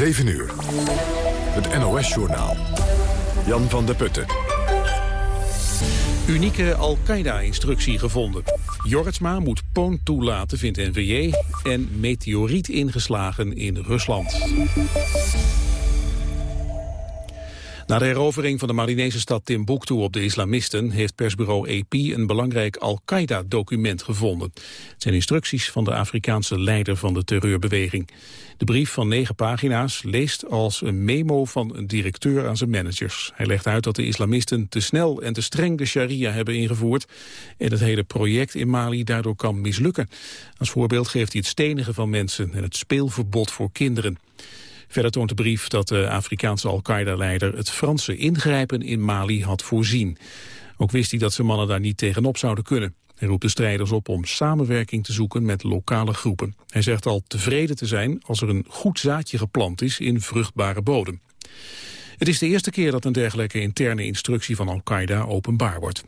7 uur. Het NOS-journaal. Jan van der Putten. Unieke Al-Qaeda-instructie gevonden. Jorritsma moet poon toelaten, vindt NVJ. En meteoriet ingeslagen in Rusland. Na de herovering van de Malinese stad Timbuktu op de islamisten... heeft persbureau AP een belangrijk Al-Qaeda-document gevonden. Het zijn instructies van de Afrikaanse leider van de terreurbeweging. De brief van negen pagina's leest als een memo van een directeur aan zijn managers. Hij legt uit dat de islamisten te snel en te streng de sharia hebben ingevoerd... en het hele project in Mali daardoor kan mislukken. Als voorbeeld geeft hij het stenigen van mensen en het speelverbod voor kinderen. Verder toont de brief dat de Afrikaanse Al-Qaeda-leider het Franse ingrijpen in Mali had voorzien. Ook wist hij dat zijn mannen daar niet tegenop zouden kunnen. Hij roept de strijders op om samenwerking te zoeken met lokale groepen. Hij zegt al tevreden te zijn als er een goed zaadje geplant is in vruchtbare bodem. Het is de eerste keer dat een dergelijke interne instructie van Al-Qaeda openbaar wordt.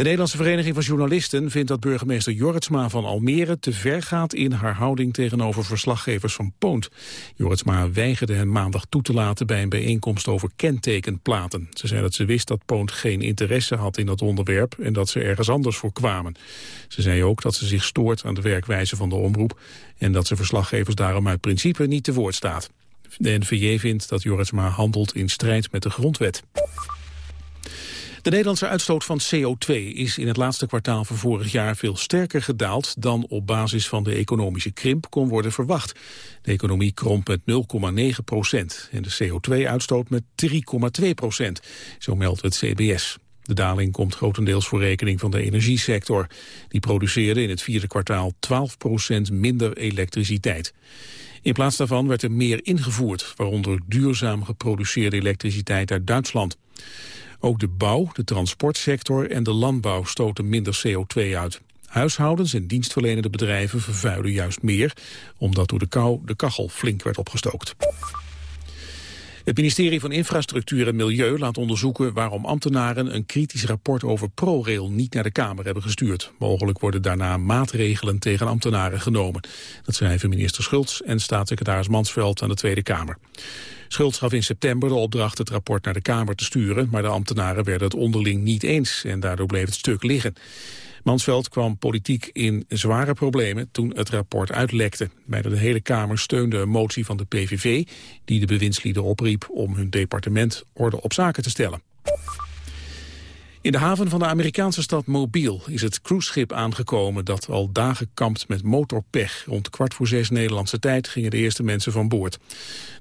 De Nederlandse Vereniging van Journalisten vindt dat burgemeester Jorritsma van Almere te ver gaat in haar houding tegenover verslaggevers van Poont. Jorritsma weigerde hem maandag toe te laten bij een bijeenkomst over kentekenplaten. Ze zei dat ze wist dat Poont geen interesse had in dat onderwerp en dat ze ergens anders voor kwamen. Ze zei ook dat ze zich stoort aan de werkwijze van de omroep en dat ze verslaggevers daarom uit principe niet te woord staat. De NVJ vindt dat Jorritsma handelt in strijd met de grondwet. De Nederlandse uitstoot van CO2 is in het laatste kwartaal van vorig jaar veel sterker gedaald dan op basis van de economische krimp kon worden verwacht. De economie kromp met 0,9 procent en de CO2-uitstoot met 3,2 procent, zo meldt het CBS. De daling komt grotendeels voor rekening van de energiesector. Die produceerde in het vierde kwartaal 12 procent minder elektriciteit. In plaats daarvan werd er meer ingevoerd, waaronder duurzaam geproduceerde elektriciteit uit Duitsland. Ook de bouw, de transportsector en de landbouw stoten minder CO2 uit. Huishoudens en dienstverlenende bedrijven vervuilen juist meer... omdat door de kou de kachel flink werd opgestookt. Het ministerie van Infrastructuur en Milieu laat onderzoeken waarom ambtenaren een kritisch rapport over ProRail niet naar de Kamer hebben gestuurd. Mogelijk worden daarna maatregelen tegen ambtenaren genomen. Dat schrijven minister Schultz en staatssecretaris Mansveld aan de Tweede Kamer. Schultz gaf in september de opdracht het rapport naar de Kamer te sturen, maar de ambtenaren werden het onderling niet eens en daardoor bleef het stuk liggen. Mansveld kwam politiek in zware problemen toen het rapport uitlekte. Bijna de hele Kamer steunde een motie van de PVV... die de bewindslieden opriep om hun departement orde op zaken te stellen. In de haven van de Amerikaanse stad Mobile is het cruiseschip aangekomen dat al dagen kampt met motorpech. Rond kwart voor zes Nederlandse tijd gingen de eerste mensen van boord.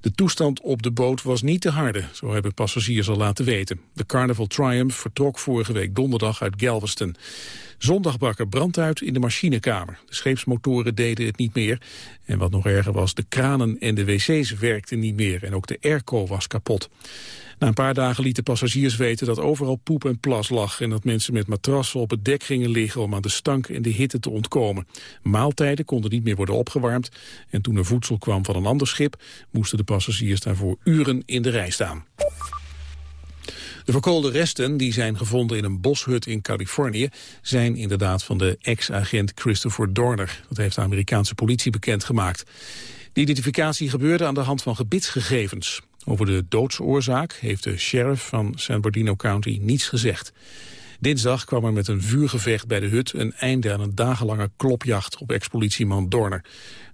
De toestand op de boot was niet te harde, zo hebben passagiers al laten weten. De Carnival Triumph vertrok vorige week donderdag uit Galveston. Zondag brak er brand uit in de machinekamer. De scheepsmotoren deden het niet meer. En wat nog erger was, de kranen en de wc's werkten niet meer. En ook de airco was kapot. Na een paar dagen lieten passagiers weten dat overal poep en plas lag... en dat mensen met matrassen op het dek gingen liggen om aan de stank en de hitte te ontkomen. Maaltijden konden niet meer worden opgewarmd... en toen er voedsel kwam van een ander schip... moesten de passagiers daarvoor uren in de rij staan. De verkoolde resten die zijn gevonden in een boshut in Californië... zijn inderdaad van de ex-agent Christopher Dorner. Dat heeft de Amerikaanse politie bekendgemaakt. De identificatie gebeurde aan de hand van gebitsgegevens. Over de doodsoorzaak heeft de sheriff van San Bernardino County niets gezegd. Dinsdag kwam er met een vuurgevecht bij de hut een einde aan een dagenlange klopjacht op ex-politieman Dorner.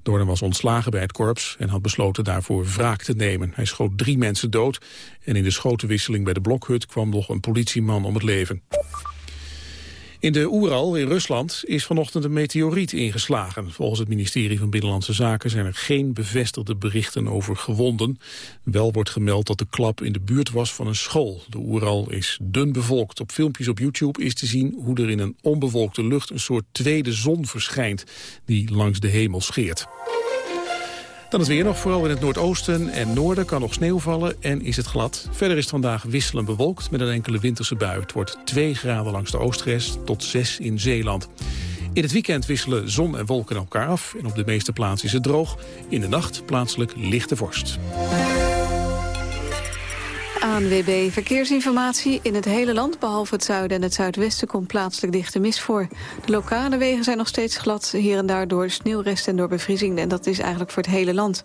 Dorner was ontslagen bij het korps en had besloten daarvoor wraak te nemen. Hij schoot drie mensen dood en in de schotenwisseling bij de blokhut kwam nog een politieman om het leven. In de Oeral in Rusland is vanochtend een meteoriet ingeslagen. Volgens het ministerie van Binnenlandse Zaken zijn er geen bevestigde berichten over gewonden. Wel wordt gemeld dat de klap in de buurt was van een school. De Oeral is dun bevolkt. Op filmpjes op YouTube is te zien hoe er in een onbewolkte lucht een soort tweede zon verschijnt die langs de hemel scheert. Dan het weer nog, vooral in het noordoosten en noorden kan nog sneeuw vallen en is het glad. Verder is het vandaag wisselend bewolkt met een enkele winterse bui. Het wordt 2 graden langs de oostgrens tot 6 in Zeeland. In het weekend wisselen zon en wolken elkaar af en op de meeste plaatsen is het droog. In de nacht plaatselijk lichte vorst. ANWB Verkeersinformatie. In het hele land, behalve het zuiden en het zuidwesten... komt plaatselijk dichte mist voor. De lokale wegen zijn nog steeds glad, hier en daar door sneeuwrest en door bevriezing. En dat is eigenlijk voor het hele land.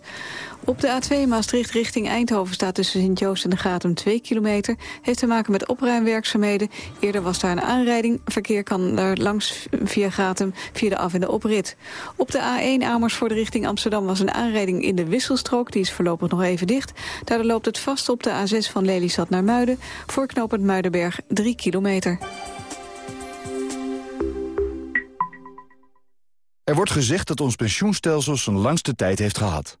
Op de A2 Maastricht richting Eindhoven staat tussen Sint-Joost en de Gatum 2 kilometer. Heeft te maken met opruimwerkzaamheden. Eerder was daar een aanrijding. Verkeer kan daar langs via Gatum via de af- en de oprit. Op de A1 Amersfoort richting Amsterdam was een aanrijding in de wisselstrook. Die is voorlopig nog even dicht. Daardoor loopt het vast op de A6 van Lelystad naar Muiden. Voor knooppunt Muidenberg 3 kilometer. Er wordt gezegd dat ons pensioenstelsel zijn langste tijd heeft gehad.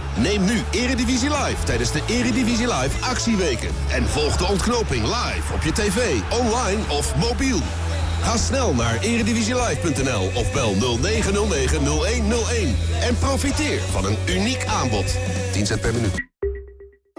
Neem nu Eredivisie Live tijdens de Eredivisie Live actieweken. En volg de ontknoping live op je tv, online of mobiel. Ga snel naar eredivisielive.nl of bel 0909-0101. En profiteer van een uniek aanbod. 10 cent per minuut.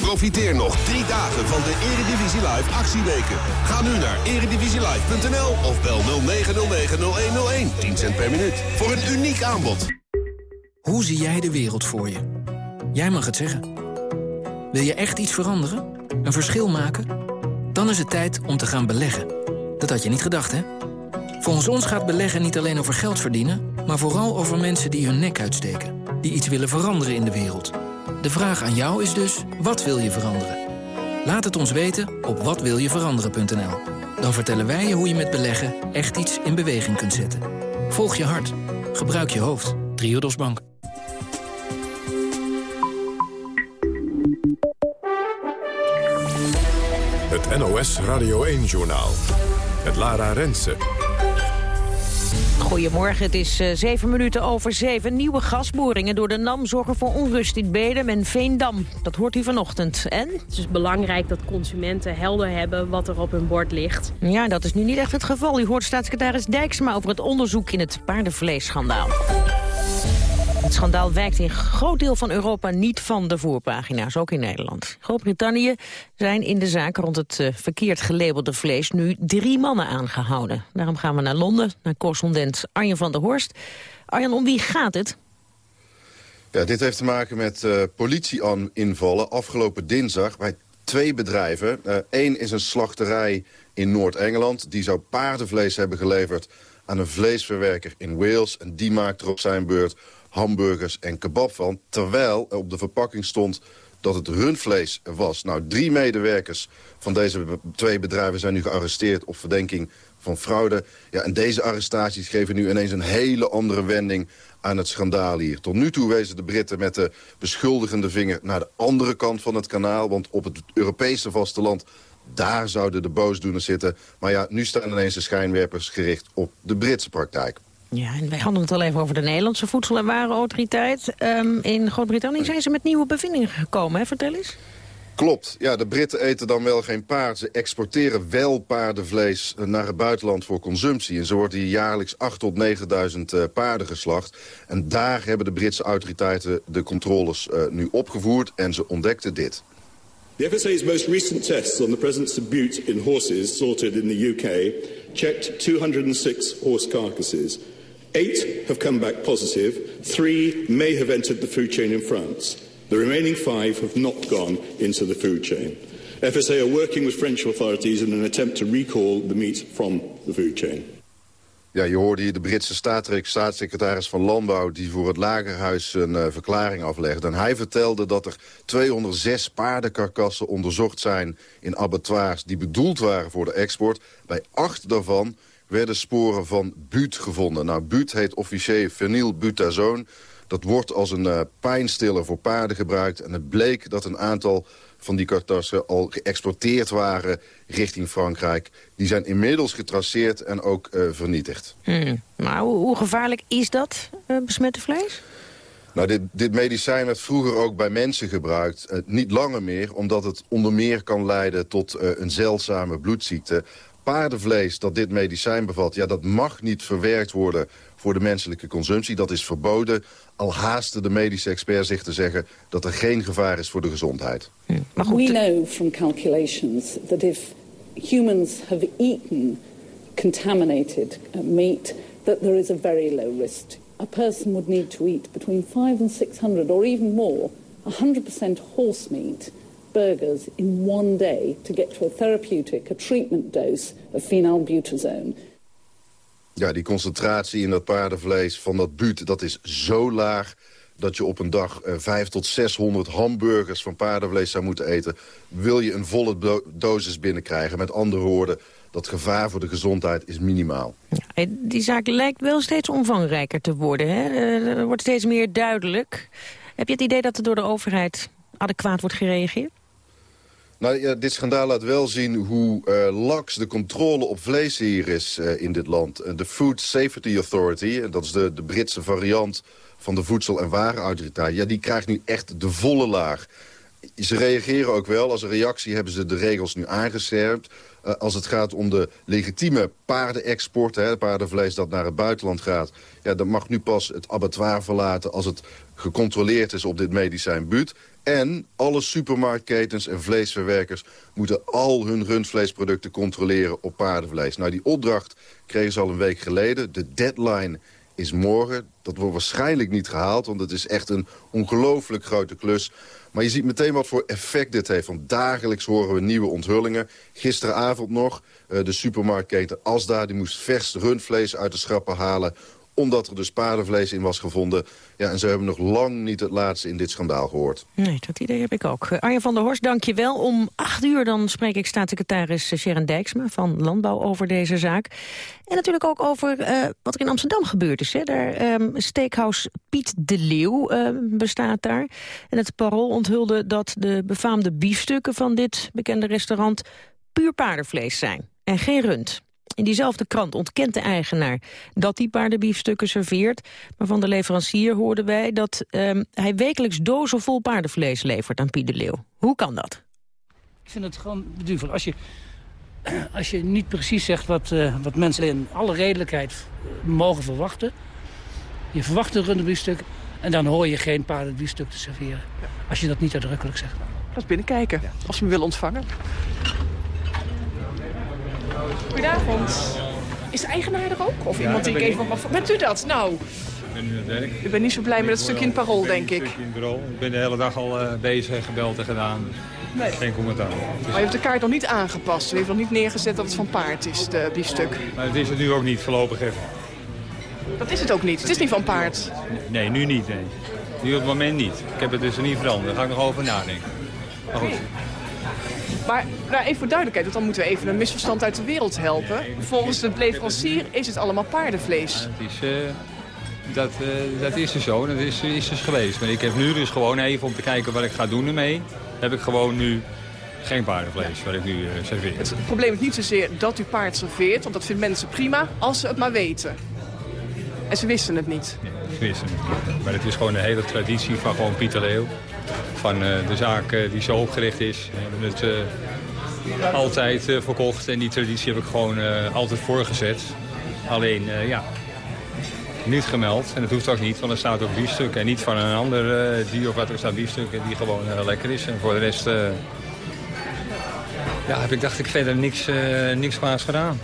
Profiteer nog drie dagen van de Eredivisie Live actieweken. Ga nu naar eredivisielive.nl of bel 0909-0101. 10 cent per minuut. Voor een uniek aanbod. Hoe zie jij de wereld voor je? Jij mag het zeggen. Wil je echt iets veranderen? Een verschil maken? Dan is het tijd om te gaan beleggen. Dat had je niet gedacht, hè? Volgens ons gaat beleggen niet alleen over geld verdienen... maar vooral over mensen die hun nek uitsteken. Die iets willen veranderen in de wereld. De vraag aan jou is dus, wat wil je veranderen? Laat het ons weten op watwiljeveranderen.nl. Dan vertellen wij je hoe je met beleggen echt iets in beweging kunt zetten. Volg je hart. Gebruik je hoofd. Triodos Bank. Het NOS Radio 1-journaal. Het Lara Rensen. Goedemorgen, het is uh, zeven minuten over zeven. Nieuwe gasboringen door de NAM zorgen voor onrust in Bedem en Veendam. Dat hoort u vanochtend. En? Het is belangrijk dat consumenten helder hebben wat er op hun bord ligt. Ja, dat is nu niet echt het geval. U hoort staatssecretaris Dijksma over het onderzoek in het paardenvleesschandaal. Het schandaal wijkt in groot deel van Europa niet van de voorpagina's, ook in Nederland. Groot-Brittannië zijn in de zaak rond het uh, verkeerd gelabelde vlees nu drie mannen aangehouden. Daarom gaan we naar Londen, naar correspondent Arjen van der Horst. Arjen, om wie gaat het? Ja, dit heeft te maken met uh, politie-invallen afgelopen dinsdag bij twee bedrijven. Eén uh, is een slachterij in Noord-Engeland. Die zou paardenvlees hebben geleverd aan een vleesverwerker in Wales. En die maakt er op zijn beurt hamburgers en kebab van. Terwijl op de verpakking stond dat het rundvlees was. Nou, drie medewerkers van deze twee bedrijven zijn nu gearresteerd op verdenking van fraude. Ja, en deze arrestaties geven nu ineens een hele andere wending aan het schandaal hier. Tot nu toe wezen de Britten met de beschuldigende vinger naar de andere kant van het kanaal. Want op het Europese vasteland, daar zouden de boosdoeners zitten. Maar ja, nu staan ineens de schijnwerpers gericht op de Britse praktijk. Ja, en wij hadden het al even over de Nederlandse Voedsel- en Warenautoriteit. Um, in Groot-Brittannië zijn ze met nieuwe bevindingen gekomen, hè? Vertel eens. Klopt. Ja, de Britten eten dan wel geen paard. Ze exporteren wel paardenvlees naar het buitenland voor consumptie. En zo wordt hier jaarlijks 8 tot 9.000 uh, paarden geslacht. En daar hebben de Britse autoriteiten de controles uh, nu opgevoerd. En ze ontdekten dit. The FSA's most recent tests on the presence of bute in horses slaughtered in the UK checked 206 horse carcasses. Eight have come back positive. Three may have entered the food chain in France. The remaining five have not gone into the food chain. FSA are working with French authorities in an attempt to recall the meat from the food chain. Ja, je hoorde hier de Britse staatssecretaris van Landbouw... die voor het Lagerhuis een uh, verklaring aflegde. En hij vertelde dat er 206 paardenkarkassen onderzocht zijn... in abattoirs die bedoeld waren voor de export. Bij acht daarvan werden sporen van buut gevonden. Nou, buut heet officieel fenylbutazoon. Dat wordt als een uh, pijnstiller voor paarden gebruikt. En het bleek dat een aantal van die kartassen al geëxporteerd waren richting Frankrijk. Die zijn inmiddels getraceerd en ook uh, vernietigd. Hmm. Maar hoe, hoe, gevaarlijk is dat, uh, besmette vlees? Nou, dit, dit, medicijn werd vroeger ook bij mensen gebruikt. Uh, niet langer meer, omdat het onder meer kan leiden tot een zeldzame bloedziekte. Paardenvlees dat dit medicijn bevat, ja, dat mag niet verwerkt worden voor de menselijke consumptie. Dat is verboden. Al haasten de medische experts zich te zeggen dat er geen gevaar is voor de gezondheid. Ja, maar goed, We know from calculations that if humans have eaten contaminated uh, meat, that there is a very low risk. A person would need to eat between 5 and 600 or even more 100% horse meat burgers in one day to get to a therapeutic, a treatment dose of phenylbutazone. Ja, die concentratie in dat paardenvlees van dat buut, dat is zo laag dat je op een dag uh, 5 tot 600 hamburgers van paardenvlees zou moeten eten. Wil je een volle do dosis binnenkrijgen. Met andere woorden, dat gevaar voor de gezondheid is minimaal. Ja, die zaak lijkt wel steeds omvangrijker te worden. Hè? Er wordt steeds meer duidelijk. Heb je het idee dat er door de overheid adequaat wordt gereageerd? Nou, dit schandaal laat wel zien hoe uh, laks de controle op vlees hier is uh, in dit land. Uh, de Food Safety Authority, dat is de, de Britse variant van de Voedsel- en Warenautoriteit... Ja, die krijgt nu echt de volle laag. Ze reageren ook wel. Als een reactie hebben ze de regels nu aangescherpt. Als het gaat om de legitieme paardenexport, hè, paardenvlees dat naar het buitenland gaat... Ja, dan mag nu pas het abattoir verlaten als het gecontroleerd is op dit medicijn buut. En alle supermarktketens en vleesverwerkers moeten al hun rundvleesproducten controleren op paardenvlees. Nou, die opdracht kregen ze al een week geleden. De deadline is morgen. Dat wordt waarschijnlijk niet gehaald, want het is echt een ongelooflijk grote klus. Maar je ziet meteen wat voor effect dit heeft. Want dagelijks horen we nieuwe onthullingen. Gisteravond nog, uh, de supermarktketen Asda... die moest vers rundvlees uit de schappen halen omdat er dus paardenvlees in was gevonden. Ja, en ze hebben nog lang niet het laatste in dit schandaal gehoord. Nee, dat idee heb ik ook. Arjen van der Horst, dank je wel. Om acht uur dan spreek ik staatssecretaris Sharon Dijksma van Landbouw over deze zaak. En natuurlijk ook over uh, wat er in Amsterdam gebeurd is. Hè. Daar, um, steakhouse Piet de Leeuw uh, bestaat daar. En het parool onthulde dat de befaamde biefstukken van dit bekende restaurant puur paardenvlees zijn en geen rund. In diezelfde krant ontkent de eigenaar dat hij paardenbiefstukken serveert. Maar van de leverancier hoorden wij dat um, hij wekelijks dozen vol paardenvlees levert aan Piet de Leeuw. Hoe kan dat? Ik vind het gewoon beduvel. Als je, als je niet precies zegt wat, uh, wat mensen in alle redelijkheid mogen verwachten. Je verwacht een runderbiefstuk en dan hoor je geen paardenbiefstuk te serveren. Als je dat niet uitdrukkelijk zegt. Laat binnenkijken, als je me wil ontvangen. Goedenavond. Is de eigenaar er ook? Of ja, iemand die ik even mag... Bent u dat? Nou. Ik ben nu het werk. U bent niet zo blij met het stukje in het parool, denk ik. stukje in het parool. Ik ben de hele dag al uh, bezig, gebeld en gedaan. Nee. Geen commentaar. Dus... Maar je hebt de kaart nog niet aangepast. U heeft nog niet neergezet dat het van paard is, de biefstuk. Maar het is het nu ook niet, voorlopig even. Dat is het ook niet? Het is niet van paard? Nee, nu niet, nee. Nu op het moment niet. Ik heb het dus niet veranderd. Daar ga ik nog over nadenken. Maar goed. Maar nou, even voor duidelijkheid, want dan moeten we even een misverstand uit de wereld helpen. Volgens de leverancier is het allemaal paardenvlees. Ja, het is, uh, dat, uh, dat is dus zo, dat is, is dus geweest. Maar ik heb nu dus gewoon even om te kijken wat ik ga doen ermee, heb ik gewoon nu geen paardenvlees wat ik nu uh, serveer. Het probleem is niet zozeer dat u paard serveert, want dat vinden mensen prima als ze het maar weten. En ze wisten het niet. Nee, ze wisten het niet. Maar het is gewoon de hele traditie van gewoon Pieter Leeuw van uh, de zaak uh, die zo opgericht is. We hebben het uh, altijd verkocht en die traditie heb ik gewoon altijd voorgezet. Alleen, ja, niet gemeld. En dat hoeft ook niet, want er staat ook biefstuk. En niet van een ander dier of wat er staat biefstuk die gewoon lekker is. En voor de rest ja, heb ik dacht ik verder niks, niks kwaads gedaan.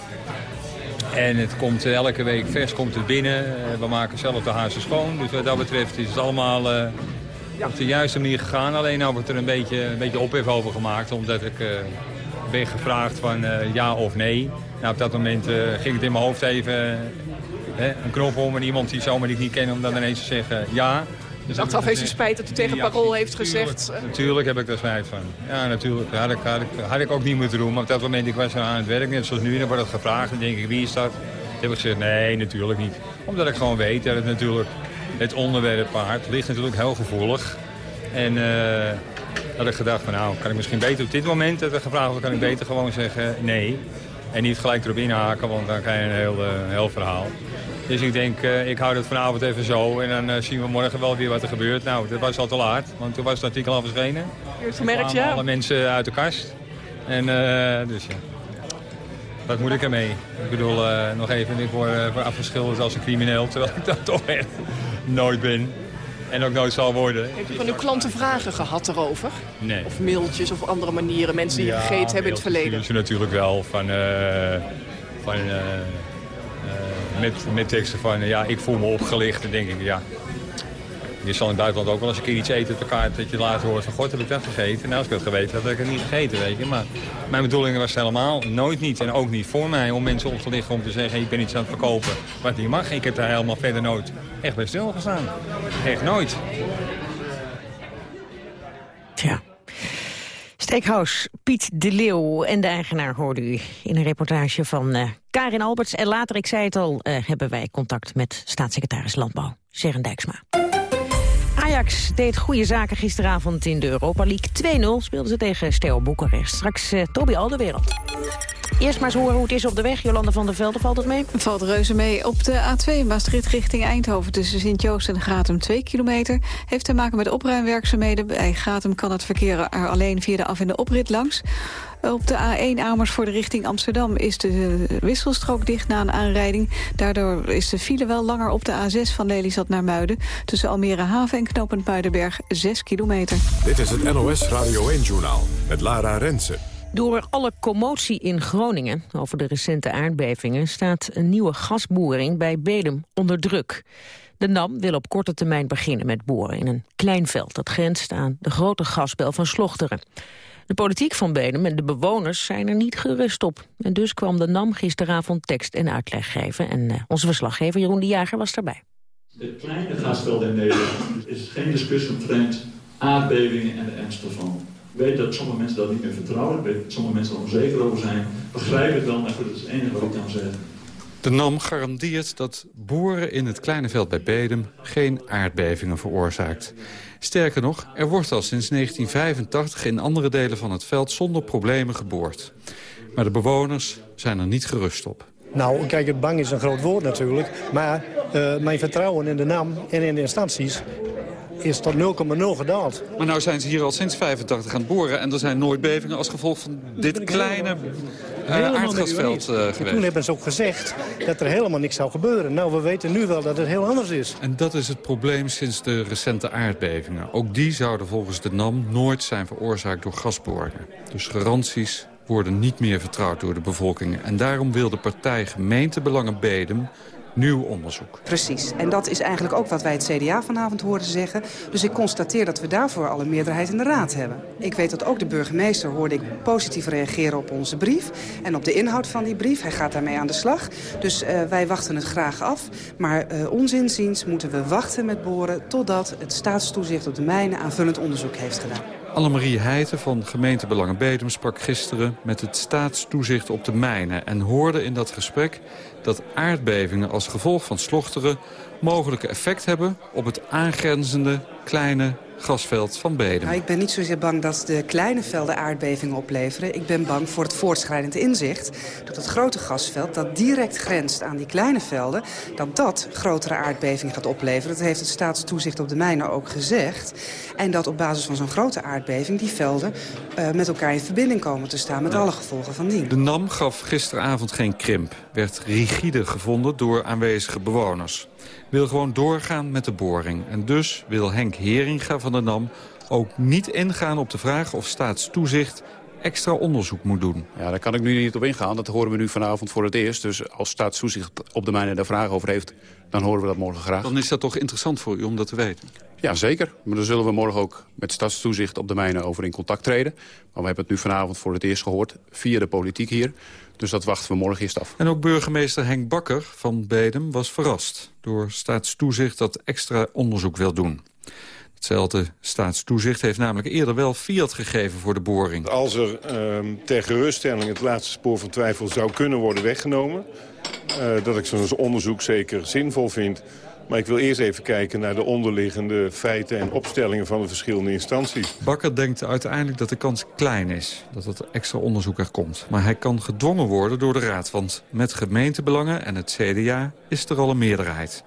En het komt elke week vers komt het binnen. we maken zelf de hazen schoon. Dus wat dat betreft is het allemaal op de juiste manier gegaan. Alleen nou wordt er een beetje, een beetje ophef over gemaakt. Omdat ik uh, ben gevraagd van uh, ja of nee. Nou, op dat moment uh, ging het in mijn hoofd even een knop om. En iemand die zomaar ik niet ken om dan ineens te zeggen ja. Dus achteraf heeft u spijt dat u tegen ja, Parool heeft gezegd... Natuurlijk heb ik daar spijt van. Ja, natuurlijk. Had ik, had, ik, had ik ook niet moeten doen. Maar op dat moment ik was aan het werk, net zoals nu. Dan wordt het gevraagd. Dan denk ik, wie is dat? heb ik gezegd, nee, natuurlijk niet. Omdat ik gewoon weet dat het natuurlijk, het onderwerp paard ligt natuurlijk heel gevoelig. En uh, had ik gedacht van nou, kan ik misschien beter op dit moment, dat er gevraagd wordt, kan ik beter gewoon zeggen nee. En niet gelijk erop inhaken, want dan krijg je een heel, uh, heel verhaal. Dus ik denk, uh, ik hou het vanavond even zo en dan zien we morgen wel weer wat er gebeurt. Nou, dat was al te laat, want toen was het artikel al verschenen. Je hebt gemerkt, ja? alle mensen uit de kast. En dus ja. Wat moet ik ermee? Ik bedoel, nog even, ik word voor afgeschilderd als een crimineel, terwijl ik dat toch echt nooit ben. En ook nooit zal worden. Heeft u van uw klanten vragen gehad erover? Nee. Of mailtjes of andere manieren, mensen die ja, gegeten hebben in het verleden? Ja, natuurlijk wel. Van, uh, van, uh, uh, met, met teksten van, ja, ik voel me opgelicht. En denk ik, ja, je zal in het buitenland ook wel eens een keer iets eten op elkaar... dat je later hoort van, god, heb ik dat gegeten? Nou, als ik dat geweten had, ik het niet gegeten, weet je. Maar mijn bedoeling was helemaal nooit niet. En ook niet voor mij om mensen op te liggen om te zeggen... ik ben iets aan het verkopen wat niet mag. Ik heb daar helemaal verder nooit echt bij stilgestaan. Echt nooit. Tja. Steakhouse Piet de Leeuw en de eigenaar hoorde u in een reportage van uh, Karin Alberts. En later, ik zei het al, uh, hebben wij contact met staatssecretaris Landbouw, Seren Dijksma. Ajax deed goede zaken gisteravond in de Europa League. 2-0 speelden ze tegen Steo Boekarest. Straks uh, Toby Alderwereld. Eerst maar eens horen hoe het is op de weg. Jolanda van der Velde, valt het mee? Valt reuze mee. Op de A2 Maastricht richting Eindhoven tussen Sint-Joost en Gratum 2 kilometer. Heeft te maken met opruimwerkzaamheden. Bij Gratum kan het verkeer er alleen via de af- en de oprit langs. Op de A1 Amersfoort richting Amsterdam is de wisselstrook dicht na een aanrijding. Daardoor is de file wel langer op de A6 van Lelystad naar Muiden. Tussen Almere Haven en knooppunt Muidenberg 6 kilometer. Dit is het NOS Radio 1-journaal met Lara Rensen. Door alle commotie in Groningen over de recente aardbevingen... staat een nieuwe gasboring bij Bedum onder druk. De NAM wil op korte termijn beginnen met boren in een klein veld... dat grenst aan de grote gasbel van Slochteren. De politiek van Bedum en de bewoners zijn er niet gerust op. En dus kwam de NAM gisteravond tekst en uitleg geven. En uh, onze verslaggever Jeroen de Jager was daarbij. De kleine gasvelden in Nederland is geen discussie omtrent aardbevingen en de ernst ervan weet dat sommige mensen dat niet meer vertrouwen. weet dat sommige mensen er onzeker over zijn. Begrijp het wel, maar goed, dat is het enige wat ik kan zeggen. De NAM garandeert dat boeren in het kleine veld bij Bedum geen aardbevingen veroorzaakt. Sterker nog, er wordt al sinds 1985 in andere delen van het veld zonder problemen geboord. Maar de bewoners zijn er niet gerust op. Nou, kijk, het bang is een groot woord natuurlijk. Maar uh, mijn vertrouwen in de NAM en in de instanties is tot 0,0 gedaald. Maar nou zijn ze hier al sinds 85 aan het boren... en er zijn nooit bevingen als gevolg van dit kleine uh, aardgasveld uh, geweest. Toen hebben ze ook gezegd dat er helemaal niks zou gebeuren. Nou, we weten nu wel dat het heel anders is. En dat is het probleem sinds de recente aardbevingen. Ook die zouden volgens de NAM nooit zijn veroorzaakt door gasboringen. Dus garanties worden niet meer vertrouwd door de bevolking. En daarom wil de partij gemeentebelangen Bedem nieuw onderzoek. Precies. En dat is eigenlijk ook wat wij het CDA vanavond hoorden zeggen. Dus ik constateer dat we daarvoor al een meerderheid in de Raad hebben. Ik weet dat ook de burgemeester hoorde ik positief reageren op onze brief. En op de inhoud van die brief. Hij gaat daarmee aan de slag. Dus uh, wij wachten het graag af. Maar uh, ons inziens moeten we wachten met boren... totdat het staatstoezicht op de mijnen aanvullend onderzoek heeft gedaan. Annemarie Heijten van gemeentebelangen Bedum sprak gisteren met het staatstoezicht op de mijnen... en hoorde in dat gesprek dat aardbevingen als gevolg van slochteren... mogelijke effect hebben op het aangrenzende kleine gasveld van Bedum. Nou, ik ben niet zozeer bang dat de kleine velden aardbevingen opleveren. Ik ben bang voor het voortschrijdend inzicht dat het grote gasveld... dat direct grenst aan die kleine velden... dat dat grotere aardbevingen gaat opleveren. Dat heeft het staatstoezicht op de mijnen ook gezegd. En dat op basis van zo'n grote aardbeving die velden uh, met elkaar in verbinding komen te staan... met alle gevolgen van dien. De NAM gaf gisteravond geen krimp. Werd rigide gevonden door aanwezige bewoners wil gewoon doorgaan met de boring. En dus wil Henk Heringa van de NAM ook niet ingaan op de vraag of staatstoezicht extra onderzoek moet doen. Ja, daar kan ik nu niet op ingaan. Dat horen we nu vanavond voor het eerst. Dus als staatstoezicht op de mijnen daar vragen over heeft... dan horen we dat morgen graag. Dan is dat toch interessant voor u om dat te weten? Ja, zeker. Maar dan zullen we morgen ook met staatstoezicht op de mijnen over in contact treden. Maar we hebben het nu vanavond voor het eerst gehoord via de politiek hier. Dus dat wachten we morgen eerst af. En ook burgemeester Henk Bakker van Bedem was verrast... door staatstoezicht dat extra onderzoek wil doen. Hetzelfde staatstoezicht heeft namelijk eerder wel fiat gegeven voor de boring. Als er uh, ter geruststelling het laatste spoor van twijfel zou kunnen worden weggenomen... Uh, dat ik zo'n onderzoek zeker zinvol vind... Maar ik wil eerst even kijken naar de onderliggende feiten en opstellingen van de verschillende instanties. Bakker denkt uiteindelijk dat de kans klein is dat het extra onderzoek er komt. Maar hij kan gedwongen worden door de Raad, want met gemeentebelangen en het CDA is er al een meerderheid.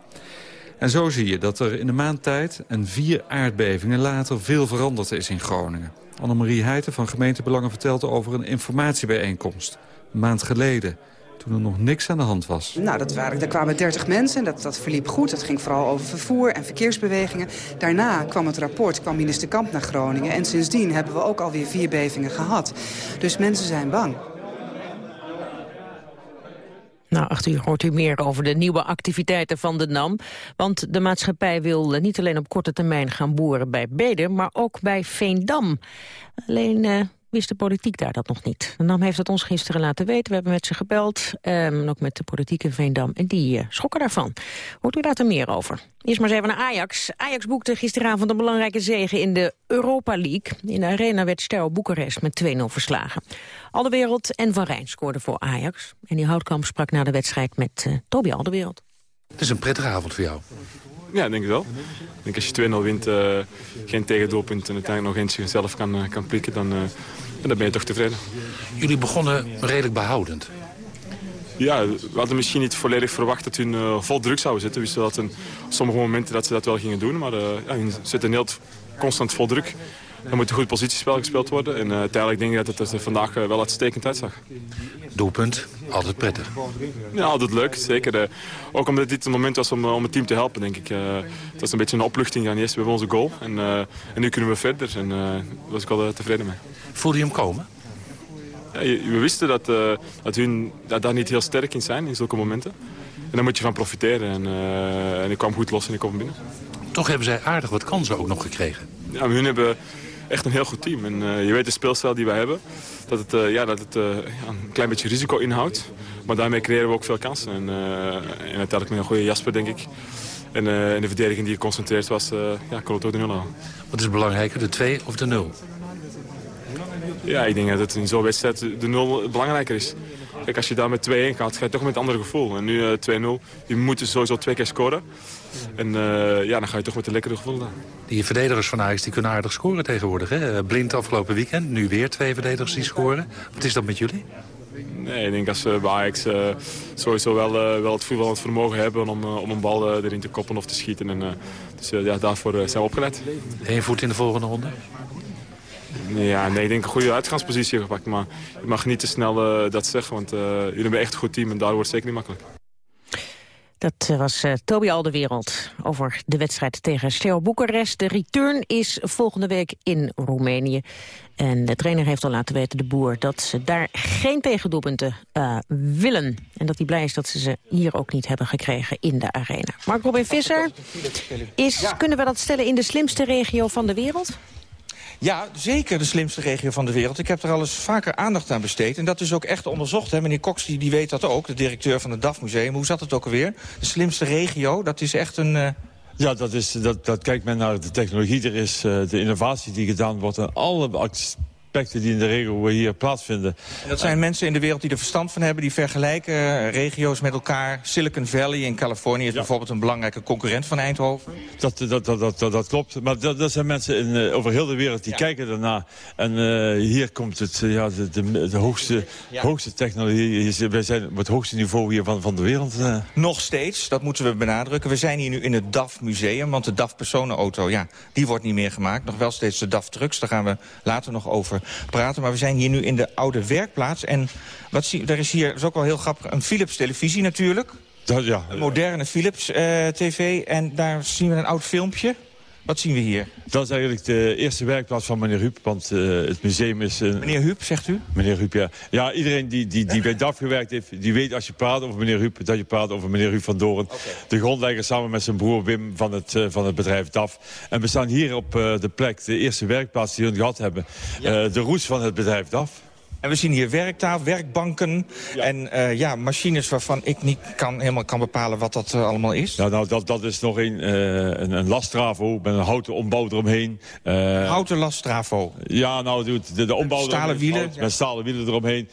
En zo zie je dat er in de maand tijd en vier aardbevingen later veel veranderd is in Groningen. Annemarie Heijten van Gemeentebelangen vertelt over een informatiebijeenkomst. Een maand geleden toen er nog niks aan de hand was. Nou, dat waren, er kwamen 30 mensen en dat, dat verliep goed. Dat ging vooral over vervoer en verkeersbewegingen. Daarna kwam het rapport, kwam minister Kamp naar Groningen. En sindsdien hebben we ook alweer vier bevingen gehad. Dus mensen zijn bang. Nou, acht uur hoort u meer over de nieuwe activiteiten van de NAM. Want de maatschappij wil niet alleen op korte termijn gaan boeren bij Beden... maar ook bij Veendam. Alleen uh, wist de politiek daar dat nog niet. De NAM heeft het ons gisteren laten weten. We hebben met ze gebeld, um, ook met de politiek in Veendam. En die uh, schokken daarvan. Hoort u later meer over. Eerst maar eens even naar Ajax. Ajax boekte gisteravond een belangrijke zege in de Europa League. In de arena werd Ster Boekarest met 2-0 verslagen. Aldewereld en Van Rijn scoorden voor Ajax. En die Houtkamp sprak na de wedstrijd met uh, Toby Aldewereld. Het is een prettige avond voor jou. Ja, denk ik wel. Ik denk als je 2-0 wint, uh, geen tegendoelpunt en uiteindelijk nog eentje zelf kan, uh, kan prikken, dan, uh, dan ben je toch tevreden. Jullie begonnen redelijk behoudend. Ja, we hadden misschien niet volledig verwacht dat hun vol druk zouden zitten. We wisten dat op sommige momenten dat ze dat wel gingen doen, maar ja, hun zitten heel constant vol druk. Er moet een goed positiespel gespeeld worden. En uh, uiteindelijk denk ik dat het er vandaag uh, wel uitstekend uitzag. Doelpunt, altijd prettig. Ja, altijd leuk, zeker. Uh, ook omdat dit een moment was om, om het team te helpen, denk ik. het was een beetje een opluchting aan eerst. We hebben onze goal en, en nu kunnen we verder. En daar was ik wel tevreden mee. Voelde je hem komen? Ja, we wisten dat, dat hun dat daar niet heel sterk in zijn, in zulke momenten. En daar moet je van profiteren. En, en ik kwam goed los en ik kwam binnen. Toch hebben zij aardig wat kansen ook nog gekregen. Ja, hun hebben echt een heel goed team. En uh, je weet de speelstijl die wij hebben, dat het, uh, ja, dat het uh, een klein beetje risico inhoudt. Maar daarmee creëren we ook veel kansen. En, en uiteindelijk met een goede Jasper, denk ik. En, en de verdediging die geconcentreerd was, ja, kon het ook de nul halen. Wat is belangrijker, de 2 of de 0? Ja, ik denk dat het in zo'n wedstrijd de 0 belangrijker is. Kijk, als je daar met 2-1 gaat, ga je toch met een ander gevoel. En nu 2-0, die moeten sowieso twee keer scoren. En uh, ja, dan ga je toch met een lekkere gevoel aan. Die verdedigers van Ajax die kunnen aardig scoren tegenwoordig. Hè? Blind afgelopen weekend, nu weer twee verdedigers die scoren. Wat is dat met jullie? Nee, ik denk als we bij Ajax uh, sowieso wel, uh, wel het voetbal vermogen hebben om, om een bal erin te koppen of te schieten. En, dus ja, daarvoor zijn we opgeleid. Eén voet in de volgende ronde? Ja, nee, ik denk een goede uitgangspositie gepakt. Maar je mag niet te snel dat zeggen, want jullie hebben echt een goed team en daar wordt het zeker niet makkelijk. Dat was uh, Toby Aldewereld over de wedstrijd tegen Steaua Boekarest. De return is volgende week in Roemenië. En de trainer heeft al laten weten, de boer, dat ze daar geen tegendoelpunten uh, willen. En dat hij blij is dat ze ze hier ook niet hebben gekregen in de arena. Mark Robin Visser, is, kunnen we dat stellen in de slimste regio van de wereld? Ja, zeker de slimste regio van de wereld. Ik heb er al eens vaker aandacht aan besteed. En dat is ook echt onderzocht. Hè. Meneer Cox die, weet dat ook, de directeur van het DAF Museum. Hoe zat het ook alweer? De slimste regio, dat is echt een... Uh... Ja, dat, is, dat, dat kijkt men naar de technologie. Er is uh, de innovatie die gedaan wordt. En alle aspecten die in de regio hier plaatsvinden. dat zijn mensen in de wereld die er verstand van hebben... die vergelijken regio's met elkaar. Silicon Valley in Californië is ja. bijvoorbeeld een belangrijke concurrent van Eindhoven. Dat, dat, dat, dat, dat, klopt. Maar dat, dat zijn mensen in, uh, over heel de wereld die ja. kijken daarna. En uh, hier komt het, ja, de, de, de hoogste, ja. hoogste technologie. Wij zijn op het hoogste niveau hier van, van de wereld. Nog steeds, dat moeten we benadrukken. We zijn hier nu in het DAF Museum, want de DAF personenauto... ja, die wordt niet meer gemaakt. Nog wel steeds de DAF Trucks, daar gaan we later nog over praten. Maar we zijn hier nu in de oude werkplaats. En wat zie, er is hier, is ook wel heel grappig, een Philips televisie natuurlijk. Dat, ja. Een moderne Philips uh, tv. En daar zien we een oud filmpje. Wat zien we hier? Dat is eigenlijk de eerste werkplaats van meneer Huub. Want uh, het museum is... Een... Meneer Huub, zegt u? Meneer Huub, ja. Ja, iedereen die, die, die bij DAF gewerkt heeft... die weet als je praat over meneer Huub... dat je praat over meneer Huub van. Okay. De grondlegger samen met zijn broer Wim van het, uh, van het bedrijf DAF. En we staan hier op uh, de plek, de eerste werkplaats die we gehad hebben. Ja. de roots van het bedrijf DAF. En we zien hier werktafel, werkbanken en eh, ja, machines waarvan ik niet kan, helemaal kan bepalen wat dat eh, allemaal is. Nou, nou dat, dat is nog een, uh, een, een lasttravo met een houten ombouw eromheen. houten lasttravo? Ja, nou, de, de, ombouw... Stalen wielen? Met stalen wielen eromheen.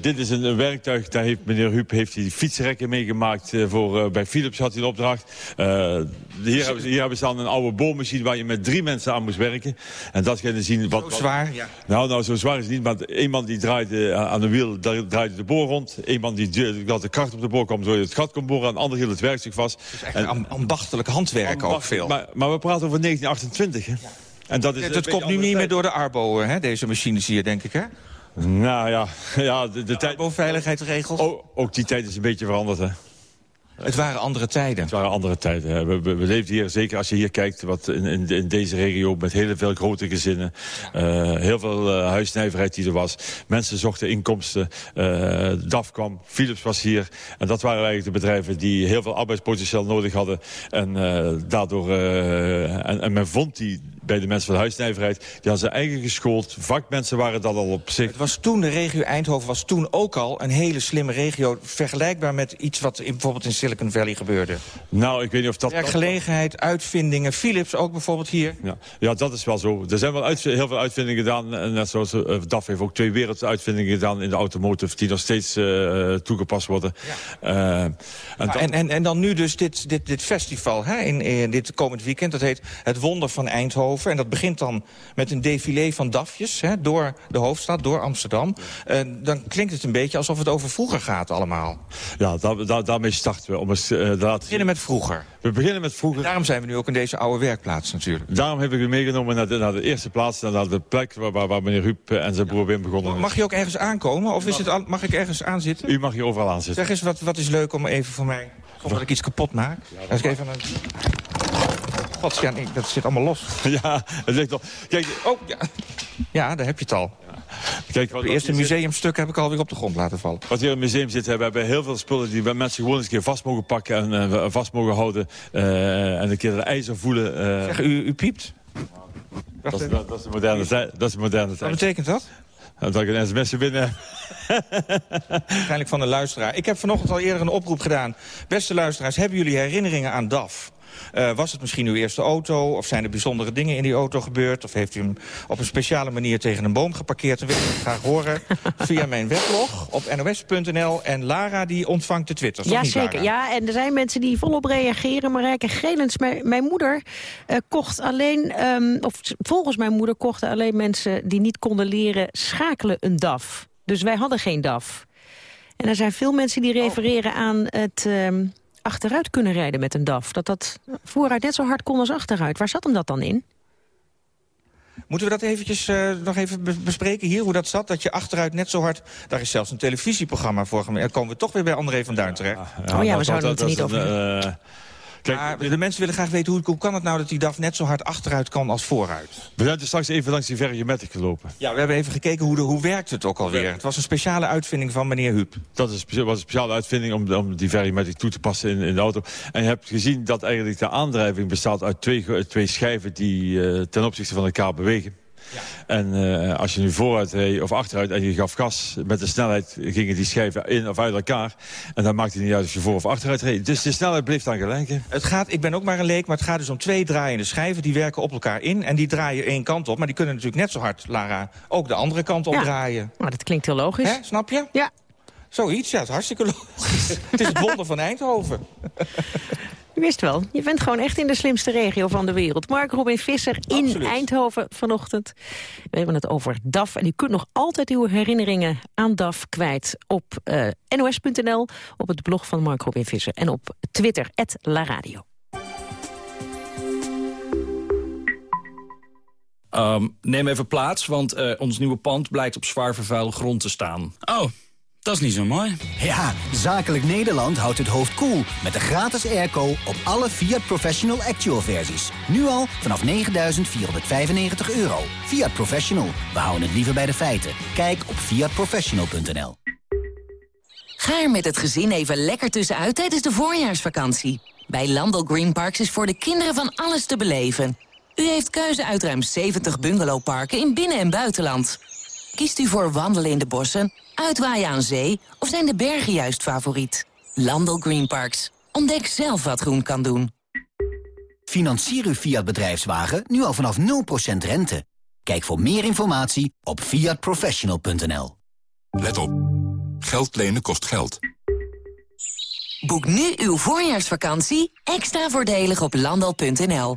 dit is een, een, werktuig, daar heeft meneer Huub heeft die fietsrekken meegemaakt. voor bij Philips had hij een opdracht. hier, hebben, hier hebben ze dan een oude boommachine waar je met drie mensen aan moest werken. En dat kunnen zien... Wat, zo zwaar? Ja. Nou, nou, zo zwaar is het niet, maar een man die draaide eh, aan de wiel, draaide de boor rond. Een man die had de kracht op de boor kwam, je het gat kon boren. En de ander hield het werkstuk vast. Dus echt en, ambachtelijk handwerk ook veel. Maar, maar, we praten over 1928, hè? En dat is ja, het komt nu niet meer door de Arbo, hè, deze machines hier, denk ik, hè? Nou ja, ja de, de, tijd... veiligheidsregels? Ook, ook die tijd is een beetje veranderd, hè? Het waren andere tijden. Het waren andere tijden. We, we, we leefden hier, zeker als je hier kijkt, wat in, in, in deze regio... met heel veel grote gezinnen. Uh, heel veel uh, huisnijverheid die er was. Mensen zochten inkomsten. Uh, DAF kwam, Philips was hier. En dat waren eigenlijk de bedrijven die heel veel arbeidspotentieel nodig hadden. En daardoor... En, en, men vond die bij de mensen van de huisnijverheid. Die hadden ze eigen geschoold. Vakmensen waren dat al op zich. Het was toen, de regio Eindhoven was toen ook al een hele slimme regio. Vergelijkbaar met iets wat in, bijvoorbeeld in Silicon Valley gebeurde. Nou, ik weet niet of dat... Werkgelegenheid, uitvindingen. Philips ook bijvoorbeeld hier. Ja, ja dat is wel zo. Er zijn wel heel veel uitvindingen gedaan. Net zoals uh, DAF heeft ook twee wereldsuitvindingen gedaan in de automotive... die nog steeds uh, toegepast worden. Ja. Uh, en, dan... en, en, en, dan nu dus dit, dit, dit festival hè, in, in dit komend weekend. Dat heet Het Wonder van Eindhoven. En dat begint dan met een défilé van dafjes hè, door de hoofdstad, door Amsterdam. Uh, dan klinkt het een beetje alsof het over vroeger gaat allemaal. Ja, daar, daarmee starten we. Om eens, uh, we beginnen met vroeger. We beginnen met vroeger. En daarom zijn we nu ook in deze oude werkplaats natuurlijk. Daarom heb ik u meegenomen naar de, naar de eerste plaats. Naar de plek waar, waar, waar meneer Huub en zijn broer Wim begonnen Mag je ook ergens aankomen? Of is het, mag ik ergens aanzitten? U mag hier overal aanzitten. Zeg eens, wat, wat is leuk om even voor mij... Of ik iets kapot maak. Ja, Als ik even een... God, ja, nee, dat zit allemaal los. Ja, het ligt al. Kijk, oh, ja. ja, daar heb je het al. Kijk, het eerste museumstuk heb ik alweer op de grond laten vallen. Wat hier in het museum zit, we hebben heel veel spullen... die mensen gewoon eens een keer vast mogen pakken en uh, vast mogen houden. Uh, en een keer de ijzer voelen. Uh... Zeg, u, u piept? Dat is, dat, dat is, de moderne tijd. Dat is de moderne tijd. Wat betekent dat? Dat ik een sms'je binnen Waarschijnlijk van een luisteraar. Ik heb vanochtend al eerder een oproep gedaan. Beste luisteraars, hebben jullie herinneringen aan DAF? Uh, was het misschien uw eerste auto? Of zijn er bijzondere dingen in die auto gebeurd? Of heeft u hem op een speciale manier tegen een boom geparkeerd? Dan wil ik het graag horen via mijn weblog op nos.nl. En Lara die ontvangt de twitters. Ja, zeker. Ja, en er zijn mensen die volop reageren. Marijke Gelens, mijn, mijn moeder uh, kocht alleen... Um, of volgens mijn moeder kochten alleen mensen die niet konden leren schakelen een DAF. Dus wij hadden geen DAF. En er zijn veel mensen die refereren aan het... Um, achteruit kunnen rijden met een DAF. Dat dat vooruit net zo hard kon als achteruit. Waar zat hem dat dan in? Moeten we dat eventjes uh, nog even bespreken hier, hoe dat zat? Dat je achteruit net zo hard... Daar is zelfs een televisieprogramma voor gemaakt. Dan komen we toch weer bij André van Duin terecht. oh ja, we zouden het er niet over... Maar de mensen willen graag weten, hoe, hoe kan het nou dat die DAF net zo hard achteruit kan als vooruit? We zijn dus straks even langs die Vergematic gelopen. Ja, we hebben even gekeken hoe, de, hoe werkt het ook alweer. Het was een speciale uitvinding van meneer Huub. Dat is, was een speciale uitvinding om, om die Vergematic toe te passen in, in de auto. En je hebt gezien dat eigenlijk de aandrijving bestaat uit twee, twee schijven die uh, ten opzichte van elkaar bewegen. Ja. En uh, als je nu vooruit reed of achteruit en je gaf gas... met de snelheid gingen die schijven in of uit elkaar. En dan maakte het niet uit of je voor of achteruit reed. Dus de snelheid bleef dan gelijk. Het gaat, ik ben ook maar een leek, maar het gaat dus om twee draaiende schijven. Die werken op elkaar in en die draaien één kant op. Maar die kunnen natuurlijk net zo hard, Lara, ook de andere kant op ja. draaien. Maar dat klinkt heel logisch. Hè, snap je? Ja. Zoiets, ja, het is hartstikke logisch. het is het wonder van Eindhoven. Je wist wel, je bent gewoon echt in de slimste regio van de wereld. Mark Robin Visser in Absoluut. Eindhoven vanochtend. We hebben het over DAF. En u kunt nog altijd uw herinneringen aan DAF kwijt op uh, nos.nl... op het blog van Mark Robin Visser en op Twitter, La Radio. Um, neem even plaats, want uh, ons nieuwe pand blijkt op zwaar vervuilde grond te staan. Oh, dat is niet zo mooi. Ja, Zakelijk Nederland houdt het hoofd koel cool met de gratis airco op alle Fiat Professional Actual versies. Nu al vanaf 9.495 euro. Fiat Professional, we houden het liever bij de feiten. Kijk op fiatprofessional.nl Ga er met het gezin even lekker tussenuit tijdens de voorjaarsvakantie. Bij Landel Green Parks is voor de kinderen van alles te beleven. U heeft keuze uit ruim 70 bungalowparken in binnen- en buitenland. Kiest u voor wandelen in de bossen, uitwaaien aan zee... of zijn de bergen juist favoriet? Landel Green Parks. Ontdek zelf wat groen kan doen. Financier uw Fiat bedrijfswagen nu al vanaf 0% rente. Kijk voor meer informatie op fiatprofessional.nl. Let op. Geld lenen kost geld. Boek nu uw voorjaarsvakantie extra voordelig op landal.nl.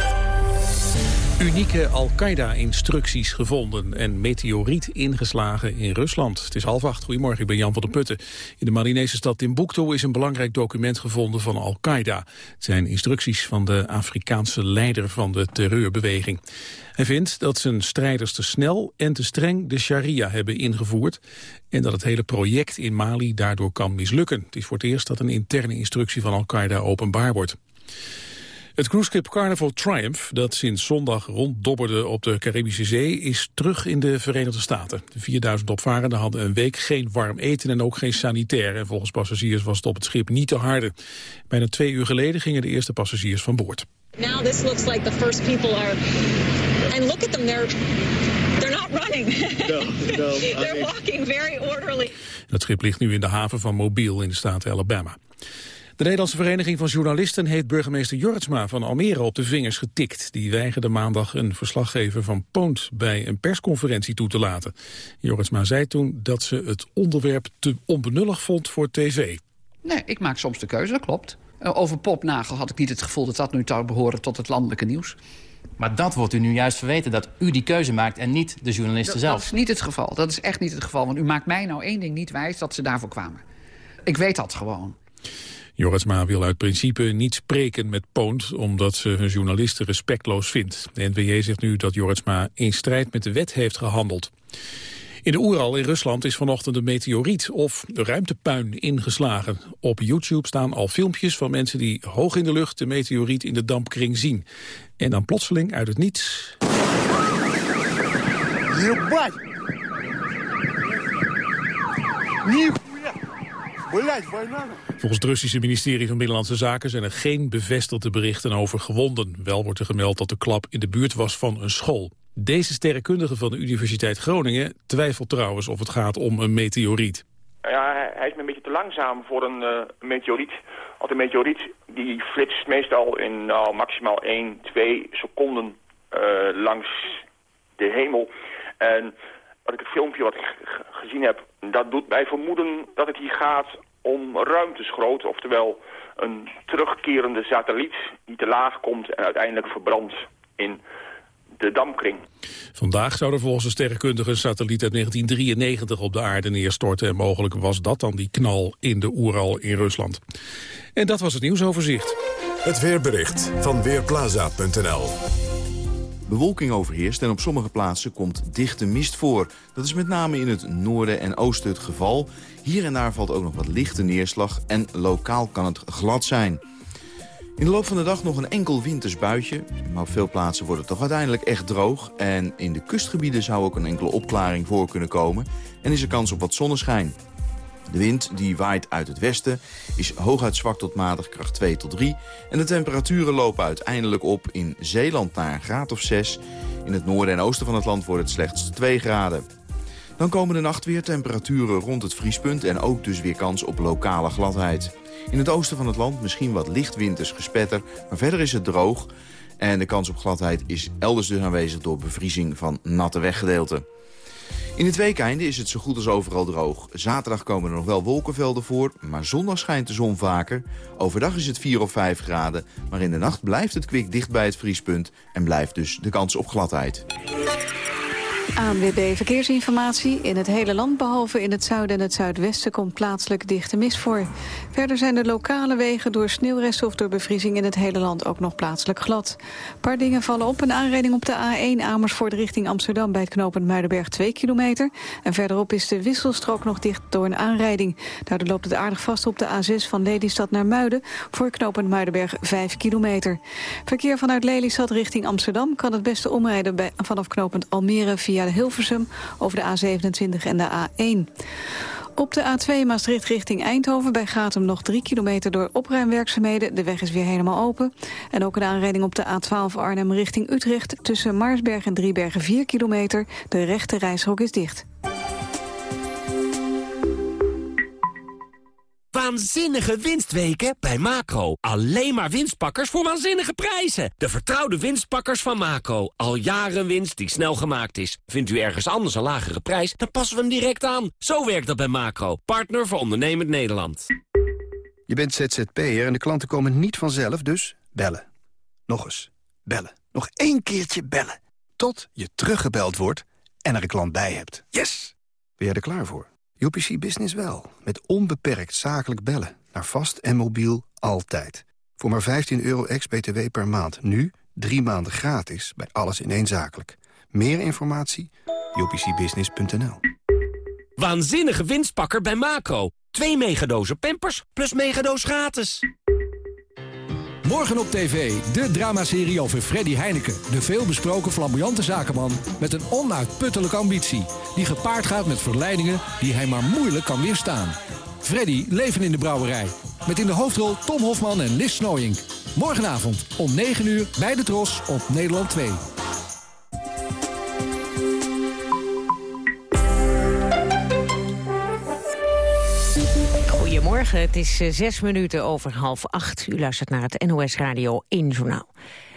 Unieke Al-Qaeda-instructies gevonden en meteoriet ingeslagen in Rusland. Het is half acht. Goedemorgen, ik ben Jan van der Putten. In de Malinese stad Timbuktu is een belangrijk document gevonden van Al-Qaeda. Het zijn instructies van de Afrikaanse leider van de terreurbeweging. Hij vindt dat zijn strijders te snel en te streng de sharia hebben ingevoerd... en dat het hele project in Mali daardoor kan mislukken. Het is voor het eerst dat een interne instructie van Al-Qaeda openbaar wordt. Het cruiseschip Carnival Triumph, dat sinds zondag ronddobberde op de Caribische Zee, is terug in de Verenigde Staten. De 4000 opvarenden hadden een week geen warm eten en ook geen sanitair. En volgens passagiers was het op het schip niet te harde. Bijna twee uur geleden gingen de eerste passagiers van boord. Now this looks like the first people are, and look at them, they're, they're not running. No, no. they're walking very orderly. Het schip ligt nu in de haven van Mobile in de staat Alabama. De Nederlandse Vereniging van Journalisten heeft burgemeester Jortsma van Almere op de vingers getikt. Die weigerde maandag een verslaggever van Poont bij een persconferentie toe te laten. Jortsma zei toen dat ze het onderwerp te onbenullig vond voor tv. Nee, ik maak soms de keuze, dat klopt. Uh, Over Popnagel had ik niet het gevoel dat dat nu zou behoren tot het landelijke nieuws. Maar dat wordt u nu juist verweten, dat u die keuze maakt en niet de journalisten Dat, zelf. dat is niet het geval. Dat is echt niet het geval. Want u maakt mij nou één ding niet wijs dat ze daarvoor kwamen. Ik weet dat gewoon. Jorritsma wil uit principe niet spreken met Poont... omdat ze hun journalisten respectloos vindt. De NWJ zegt nu dat Jorritsma in strijd met de wet heeft gehandeld. In de Oeral in Rusland is vanochtend een meteoriet of ruimtepuin ingeslagen. Op YouTube staan al filmpjes van mensen die hoog in de lucht de meteoriet in de dampkring zien. En dan plotseling uit het niets... Ебать! Volgens het Russische ministerie van Binnenlandse Zaken zijn er geen bevestigde berichten over gewonden. Wel wordt er gemeld dat de klap in de buurt was van een school. Deze sterrenkundige van de Universiteit Groningen twijfelt trouwens of het gaat om een meteoriet. Ja, hij is een beetje te langzaam voor een eh, meteoriet. Want een meteoriet die flitst meestal in nou, maximaal 1, 2 seconden eh, langs de hemel. En wat ik het filmpje wat ik gezien heb, dat doet mij vermoeden dat het hier gaat om ruimtesgroot. Oftewel een terugkerende satelliet die te laag komt en uiteindelijk verbrandt in de dampkring. Vandaag zou er volgens een sterrenkundige een satelliet uit 1993 op de aarde neerstorten. En mogelijk was dat dan die knal in de Oeral in Rusland. En dat was het nieuwsoverzicht. Het weerbericht van Weerplaza.nl Bewolking overheerst en op sommige plaatsen komt dichte mist voor. Dat is met name in het noorden en oosten het geval. Hier en daar valt ook nog wat lichte neerslag en lokaal kan het glad zijn. In de loop van de dag nog een enkel winters buitje. Maar op veel plaatsen wordt het toch uiteindelijk echt droog. En in de kustgebieden zou ook een enkele opklaring voor kunnen komen. En is er kans op wat zonneschijn. De wind die waait uit het westen is hooguit zwak tot matig kracht 2 tot 3. En de temperaturen lopen uiteindelijk op in Zeeland naar een graad of 6. In het noorden en oosten van het land wordt het slechts 2 graden. Dan komen de nacht weer temperaturen rond het vriespunt... en ook dus weer kans op lokale gladheid. In het oosten van het land misschien wat licht winters gespetter... maar verder is het droog en de kans op gladheid is elders dus aanwezig... door bevriezing van natte weggedeelten. In het weekeinde is het zo goed als overal droog. Zaterdag komen er nog wel wolkenvelden voor, maar zondag schijnt de zon vaker. Overdag is het 4 of 5 graden, maar in de nacht blijft het kwik dicht bij het vriespunt... en blijft dus de kans op gladheid. ANWB Verkeersinformatie. In het hele land, behalve in het zuiden en het zuidwesten... komt plaatselijk dichte mist voor. Verder zijn de lokale wegen door sneeuwresten of door bevriezing... in het hele land ook nog plaatselijk glad. Een paar dingen vallen op. Een aanrijding op de A1 Amersfoort richting Amsterdam... bij het knooppunt Muidenberg 2 kilometer. En verderop is de wisselstrook nog dicht door een aanrijding. Daardoor loopt het aardig vast op de A6 van Lelystad naar Muiden... voor knooppunt Muidenberg 5 kilometer. Verkeer vanuit Lelystad richting Amsterdam... kan het beste omrijden bij, vanaf knooppunt Almere via de Hilversum over de A27 en de A1. Op de A2 Maastricht richting Eindhoven bij Gatum nog 3 kilometer door opruimwerkzaamheden. De weg is weer helemaal open. En ook een aanrijding op de A12 Arnhem richting Utrecht tussen Maarsberg en Driebergen 4 kilometer. De rechte reishok is dicht. Waanzinnige winstweken bij Macro. Alleen maar winstpakkers voor waanzinnige prijzen. De vertrouwde winstpakkers van Macro. Al jaren winst die snel gemaakt is. Vindt u ergens anders een lagere prijs, dan passen we hem direct aan. Zo werkt dat bij Macro. Partner voor ondernemend Nederland. Je bent ZZP'er en de klanten komen niet vanzelf, dus bellen. Nog eens. Bellen. Nog één keertje bellen. Tot je teruggebeld wordt en er een klant bij hebt. Yes! Ben jij er klaar voor? UPC Business wel. Met onbeperkt zakelijk bellen. Naar vast en mobiel altijd. Voor maar 15 euro ex-BTW per maand. Nu drie maanden gratis bij alles in één zakelijk. Meer informatie? upcbusiness.nl Waanzinnige winstpakker bij Macro. Twee megadozen pampers plus megadoos gratis. Morgen op tv, de dramaserie over Freddy Heineken. De veelbesproken flamboyante zakenman met een onuitputtelijke ambitie. Die gepaard gaat met verleidingen die hij maar moeilijk kan weerstaan. Freddy leven in de brouwerij. Met in de hoofdrol Tom Hofman en Lis Snooyink. Morgenavond om 9 uur bij de Tros op Nederland 2. Goedemorgen, het is eh, zes minuten over half acht. U luistert naar het NOS Radio 1 Journaal.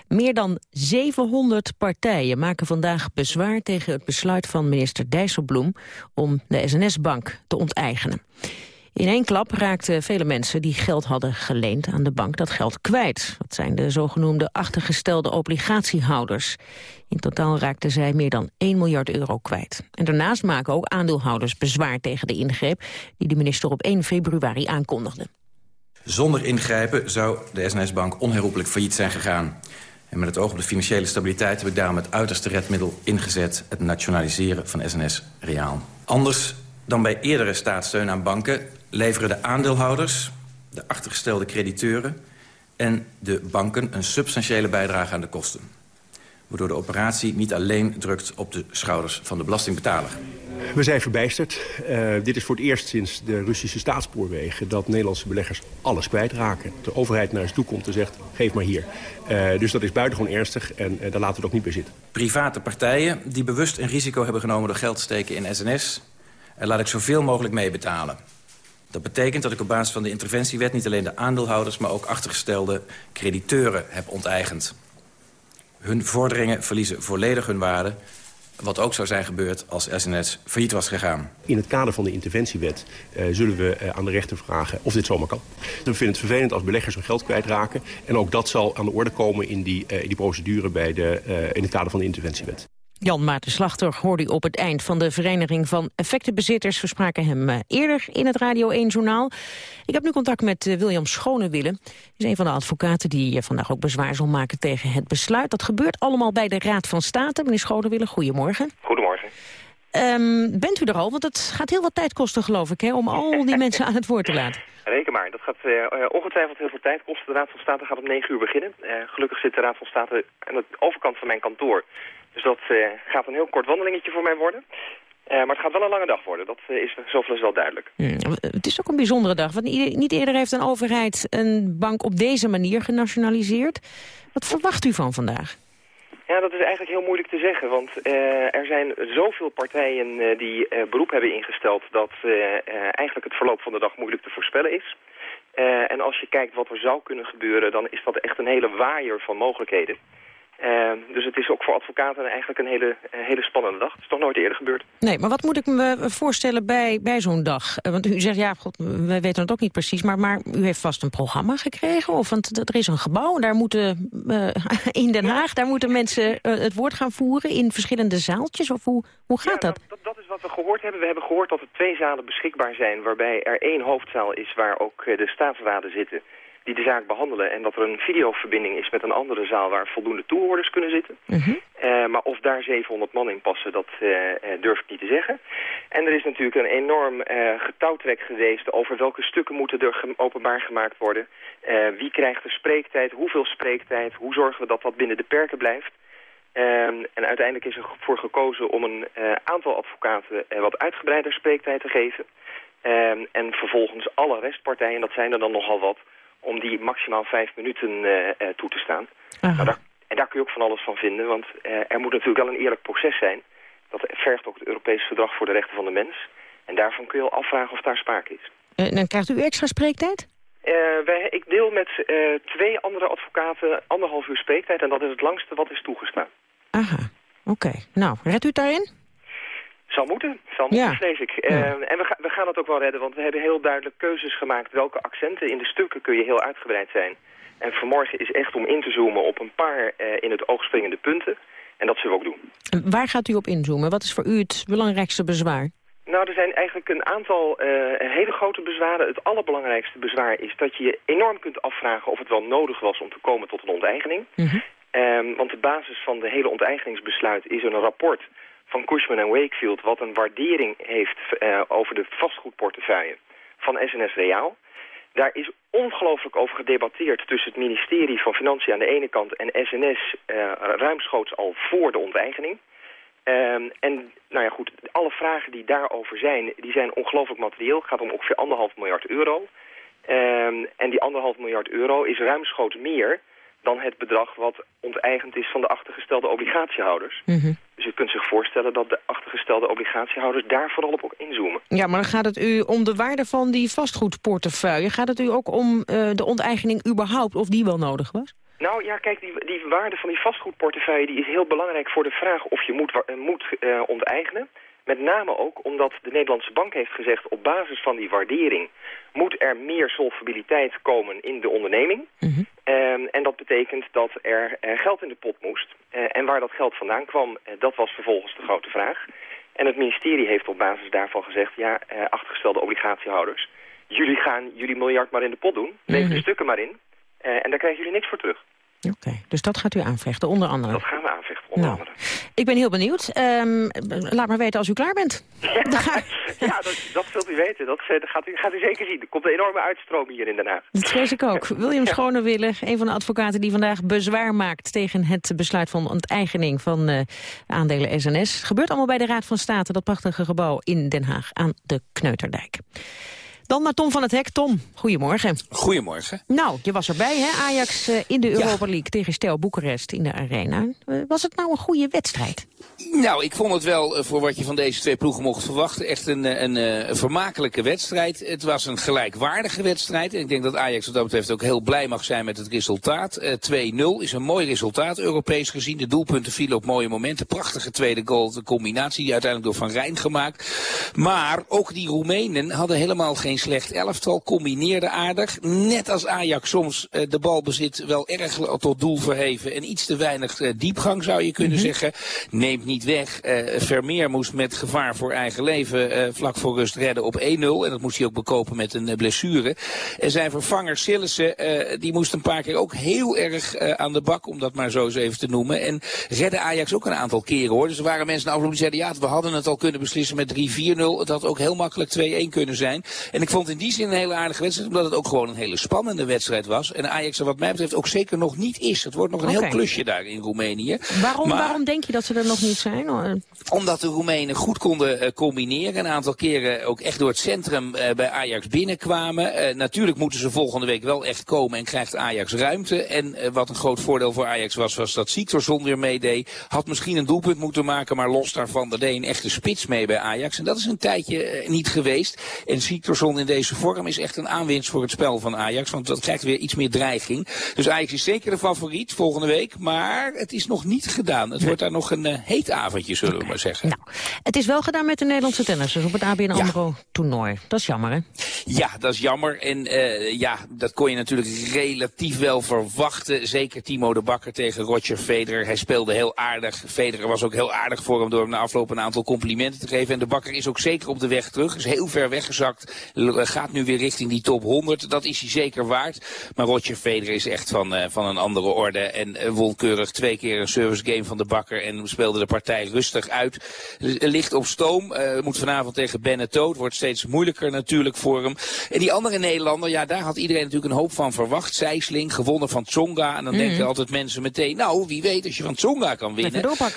Meer dan 700 partijen maken vandaag bezwaar tegen het besluit van minister Dijsselbloem om de SNS-bank te onteigenen. In één klap raakten vele mensen die geld hadden geleend aan de bank dat geld kwijt. Dat zijn de zogenoemde achtergestelde obligatiehouders. In totaal raakten zij meer dan 1 miljard euro kwijt. En daarnaast maken ook aandeelhouders bezwaar tegen de ingreep... die de minister op 1 februari aankondigde. Zonder ingrijpen zou de SNS-bank onherroepelijk failliet zijn gegaan. En met het oog op de financiële stabiliteit heb ik daarom het uiterste redmiddel ingezet... het nationaliseren van SNS Reaal. Anders dan bij eerdere staatssteun aan banken leveren de aandeelhouders, de achtergestelde crediteuren... en de banken een substantiële bijdrage aan de kosten. Waardoor de operatie niet alleen drukt op de schouders van de belastingbetaler. We zijn verbijsterd. Uh, dit is voor het eerst sinds de Russische staatsspoorwegen... dat Nederlandse beleggers alles kwijtraken. De overheid naar ze toe komt en zegt, geef maar hier. Uh, dus dat is buitengewoon ernstig en uh, daar laten we het ook niet bij zitten. Private partijen die bewust een risico hebben genomen... door geld te steken in SNS... en laat ik zoveel mogelijk meebetalen. Dat betekent dat ik op basis van de interventiewet... niet alleen de aandeelhouders, maar ook achtergestelde crediteuren heb onteigend. Hun vorderingen verliezen volledig hun waarde... wat ook zou zijn gebeurd als SNS failliet was gegaan. In het kader van de interventiewet uh, zullen we uh, aan de rechter vragen of dit zomaar kan. We vinden het vervelend als beleggers hun geld kwijtraken. En ook dat zal aan de orde komen in die, uh, in die procedure bij de, in het kader van de interventiewet. Jan Maarten Slachter hoorde u op het eind van de Vereniging van Effectenbezitters. We spraken hem eh, eerder in het Radio 1-journaal. Ik heb nu contact met uh, William Schonewille. Hij is een van de advocaten die uh, vandaag ook bezwaar zal maken tegen het besluit. Dat gebeurt allemaal bij de Raad van State. Meneer Schonewille, goedemorgen. Goedemorgen. Um, bent u er al? Want het gaat heel wat tijd kosten, geloof ik, hè, om al die mensen aan het woord te laten. Reken maar, dat gaat uh, ongetwijfeld heel veel tijd kosten. De Raad van State gaat om 9 uur beginnen. Uh, gelukkig zit de Raad van State aan de overkant van mijn kantoor. Dus dat uh, gaat een heel kort wandelingetje voor mij worden. Maar het gaat wel een lange dag worden, dat is zoveel is wel duidelijk. Hmm, het is ook een bijzondere dag, want niet eerder heeft een overheid een bank op deze manier genationaliseerd. Wat verwacht u van vandaag? Ja, dat is eigenlijk heel moeilijk te zeggen, want uh, er zijn zoveel partijen uh, die uh, beroep hebben ingesteld dat eigenlijk het verloop van de dag moeilijk te voorspellen is. en als je kijkt wat er zou kunnen gebeuren, dan is dat echt een hele waaier van mogelijkheden. Uh, dus het is ook voor advocaten eigenlijk een hele, hele spannende dag. Het is toch nooit eerder gebeurd. Nee, maar wat moet ik me voorstellen bij, bij zo'n dag? Want u zegt, ja, god, wij weten het ook niet precies... Maar, maar u heeft vast een programma gekregen? Of, want er is een gebouw, daar moeten, uh, in Den Haag... daar moeten mensen uh, het woord gaan voeren in verschillende zaaltjes? Of hoe, hoe gaat ja, dat? dat? dat? is wat we gehoord hebben. We hebben gehoord dat er twee zalen beschikbaar zijn... waarbij er één hoofdzaal is waar ook de staatsraden zitten die de zaak behandelen... en dat er een videoverbinding is met een andere zaal... waar voldoende toehoorders kunnen zitten. Mhm. uh, maar of daar 700 man in passen, dat uh, durf ik niet te zeggen. En er is natuurlijk een enorm getouwtrek geweest... over welke stukken moeten er ge openbaar gemaakt worden. wie krijgt de spreektijd, hoeveel spreektijd... hoe zorgen we dat dat binnen de perken blijft... Um, en uiteindelijk is er voor gekozen om een uh, aantal advocaten uh, wat uitgebreider spreektijd te geven. Ehm, en vervolgens alle restpartijen, dat zijn er dan nogal wat, om die maximaal vijf minuten eh, eh, toe te staan. Nou, daar, en daar kun je ook van alles van vinden, want eh, er moet natuurlijk wel een eerlijk proces zijn. Dat vergt ook het Europese Verdrag voor de Rechten van de Mens. En daarvan kun je al afvragen of daar sprake is. En dan krijgt u extra spreektijd? Eh, wij, ik deel met twee andere advocaten anderhalf uur spreektijd... en dat is het langste wat is toegestaan. Aha, oké. Nou, redt u het daarin? Zal moeten, zal moeten, Ja. vrees ik. Eh, en we, ga- we gaan het ook wel redden, want we hebben heel duidelijk keuzes gemaakt. Welke accenten in de stukken kun je heel uitgebreid zijn. En vanmorgen is echt om in te zoomen op een paar eh, in het oog springende punten. En dat zullen we ook doen. En Waar gaat u op inzoomen? Wat is voor u het belangrijkste bezwaar? Nou, er zijn eigenlijk een aantal eh, hele grote bezwaren. Het allerbelangrijkste bezwaar is dat je je enorm kunt afvragen of het wel nodig was om te komen tot een onteigening. Ehm, want de basis van de hele onteigeningsbesluit is een rapport van Cushman en Wakefield... wat een waardering heeft eh, over de vastgoedportefeuille van SNS Reaal. Daar is ongelooflijk over gedebatteerd tussen het ministerie van Financiën aan de ene kant... en SNS eh, ruimschoots al voor de onteigening. Ehm, en nou ja, goed, alle vragen die daarover zijn, die zijn ongelooflijk materieel. Het gaat om ongeveer anderhalf miljard euro. Ehm, en die anderhalf miljard euro is ruimschoots meer dan het bedrag wat onteigend is van de achtergestelde obligatiehouders. Dus u kunt zich voorstellen dat de achtergestelde obligatiehouders daar vooral op ook inzoomen. Ja, maar dan gaat het u om de waarde van die vastgoedportefeuille. Gaat het u ook om eh, de onteigening überhaupt, of die wel nodig was? Nou ja, kijk, die, die waarde van die vastgoedportefeuille die is heel belangrijk voor de vraag of je moet, eh, moet eh, onteigenen. Met name ook omdat de Nederlandse bank heeft gezegd op basis van die waardering moet er meer solvabiliteit komen in de onderneming. Ehm, en dat betekent dat er eh, geld in de pot moest. Eh, en waar dat geld vandaan kwam, eh, dat was vervolgens de grote vraag. En het ministerie heeft op basis daarvan gezegd, ja, achtergestelde obligatiehouders, jullie gaan jullie miljard maar in de pot doen, lever de stukken maar in. en daar krijgen jullie niks voor terug. Oké, dus dat gaat u aanvechten, onder andere. Dat gaan we Nou, andere. ik ben heel benieuwd. Ehm, laat maar weten als u klaar bent. Ja, dat, dat zult u weten. Dat, eh, dat gaat, u, gaat u zeker zien. Er komt een enorme uitstroom hier in Den Haag. Dat vrees ik ook. William Schonewille, een van de advocaten die vandaag bezwaar maakt... tegen het besluit van onteigening van eh, aandelen SNS. Gebeurt allemaal bij de Raad van State, dat prachtige gebouw in Den Haag aan de Kneuterdijk. Dan naar Tom van het Hek. Tom, goedemorgen. Goedemorgen. Nou, je was erbij, hè? Ajax eh, in de Europa League tegen Stel Boekarest in de Arena. Eh, was het nou een goede wedstrijd? Nou, ik vond het wel, eh, voor wat je van deze twee ploegen mocht verwachten, echt een, een, een vermakelijke wedstrijd. Het was een gelijkwaardige wedstrijd. En ik denk dat Ajax wat dat betreft ook heel blij mag zijn met het resultaat. Eh, 2-0 is een mooi resultaat, Europees gezien. De doelpunten vielen op mooie momenten. Prachtige tweede goal, de combinatie, die uiteindelijk door Van Rijn gemaakt. Maar ook die Roemenen hadden helemaal geen slecht elftal, combineerden aardig. Net als Ajax soms eh, de balbezit wel erg tot doel verheven en iets te weinig eh, diepgang zou je kunnen zeggen. Neemt niet weg. eh, Vermeer moest met gevaar voor eigen leven vlak voor rust redden op 1-0. En dat moest hij ook bekopen met een blessure. En zijn vervanger Sillissen, die moest een paar keer ook heel erg aan de bak, om dat maar zo eens even te noemen. En redde Ajax ook een aantal keren hoor. Dus er waren mensen na afloop die zeiden, ja, we hadden het al kunnen beslissen met 3-4-0. Het had ook heel makkelijk 2-1 kunnen zijn. En ik vond in die zin een hele aardige wedstrijd, omdat het ook gewoon een hele spannende wedstrijd was. En Ajax er wat mij betreft ook zeker nog niet is. Het wordt nog een heel klusje daar in Roemenië. Waarom, Maar- waarom denk je dat ze er nog niet zijn? Omdat de Roemenen goed konden eh, combineren. Een aantal keren ook echt door het centrum eh, bij Ajax binnenkwamen. Eh, natuurlijk moeten ze volgende week wel echt komen en krijgt Ajax ruimte. En wat een groot voordeel voor Ajax was, was dat Siktorsson weer meedeed. Had misschien een doelpunt moeten maken, maar los daarvan, er deed een echte spits mee bij Ajax. En dat is een tijdje niet geweest. En Siktorsson in deze vorm is echt een aanwinst voor het spel van Ajax. Want dat krijgt weer iets meer dreiging. Dus Ajax is zeker de favoriet volgende week. Maar het is nog niet gedaan. Het wordt daar nog een eh, heet avondje, zullen we maar zeggen. Nou, Het is wel gedaan met de Nederlandse tennissers op het ABN AMRO toernooi. Dat is jammer, hè? Ja, dat is jammer. En eh, ja, dat kon je natuurlijk relatief wel verwachten. Zeker Timo de Bakker tegen Roger Federer. Hij speelde heel aardig. Federer was ook heel aardig voor hem door hem na afloop een aantal complimenten te geven. En de Bakker is ook zeker op de weg terug. Is heel ver weggezakt. L- gaat nu weer richting die top 100. Dat is hij zeker waard. Maar Roger Federer is echt van, eh, van een andere orde. En eh, won keurig twee keer een service game van de bakker. En speelde de partij rustig uit. Ligt op stoom. eh, moet vanavond tegen. Het wordt steeds moeilijker natuurlijk voor hem. En die andere Nederlander, ja, daar had iedereen natuurlijk een hoop van verwacht. Zijsling, gewonnen van Tsonga. En dan Mhm. denken altijd mensen meteen, nou, wie weet als je van Tsonga kan winnen.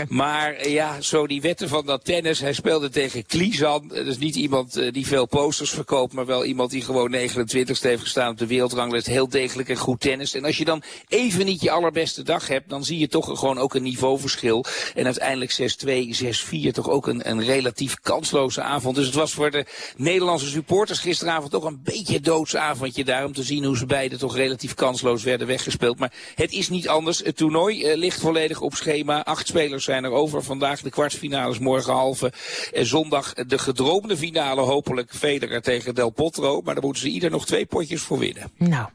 Maar eh, ja, zo die wetten van dat tennis. Hij speelde tegen Klizan. Dat is niet iemand eh, die veel posters verkoopt, maar wel iemand die gewoon 29ste heeft gestaan op de wereldranglijst. Heel degelijk en goed tennis. En als je dan even niet je allerbeste dag hebt, dan zie je toch gewoon ook een niveauverschil. En uiteindelijk 6-2, 6-4, toch ook een, een relatief kansloze avond. Dus het was voor de Nederlandse supporters gisteravond toch een beetje een doodsavondje daar. Om te zien hoe ze beiden toch relatief kansloos werden weggespeeld. Maar het is niet anders. Het toernooi eh, ligt volledig op schema. Acht spelers zijn er over vandaag. De kwartfinales morgen halve. En zondag de gedroomde finale hopelijk Federer tegen Del Potro. Maar daar moeten ze ieder nog twee potjes voor winnen. Nou,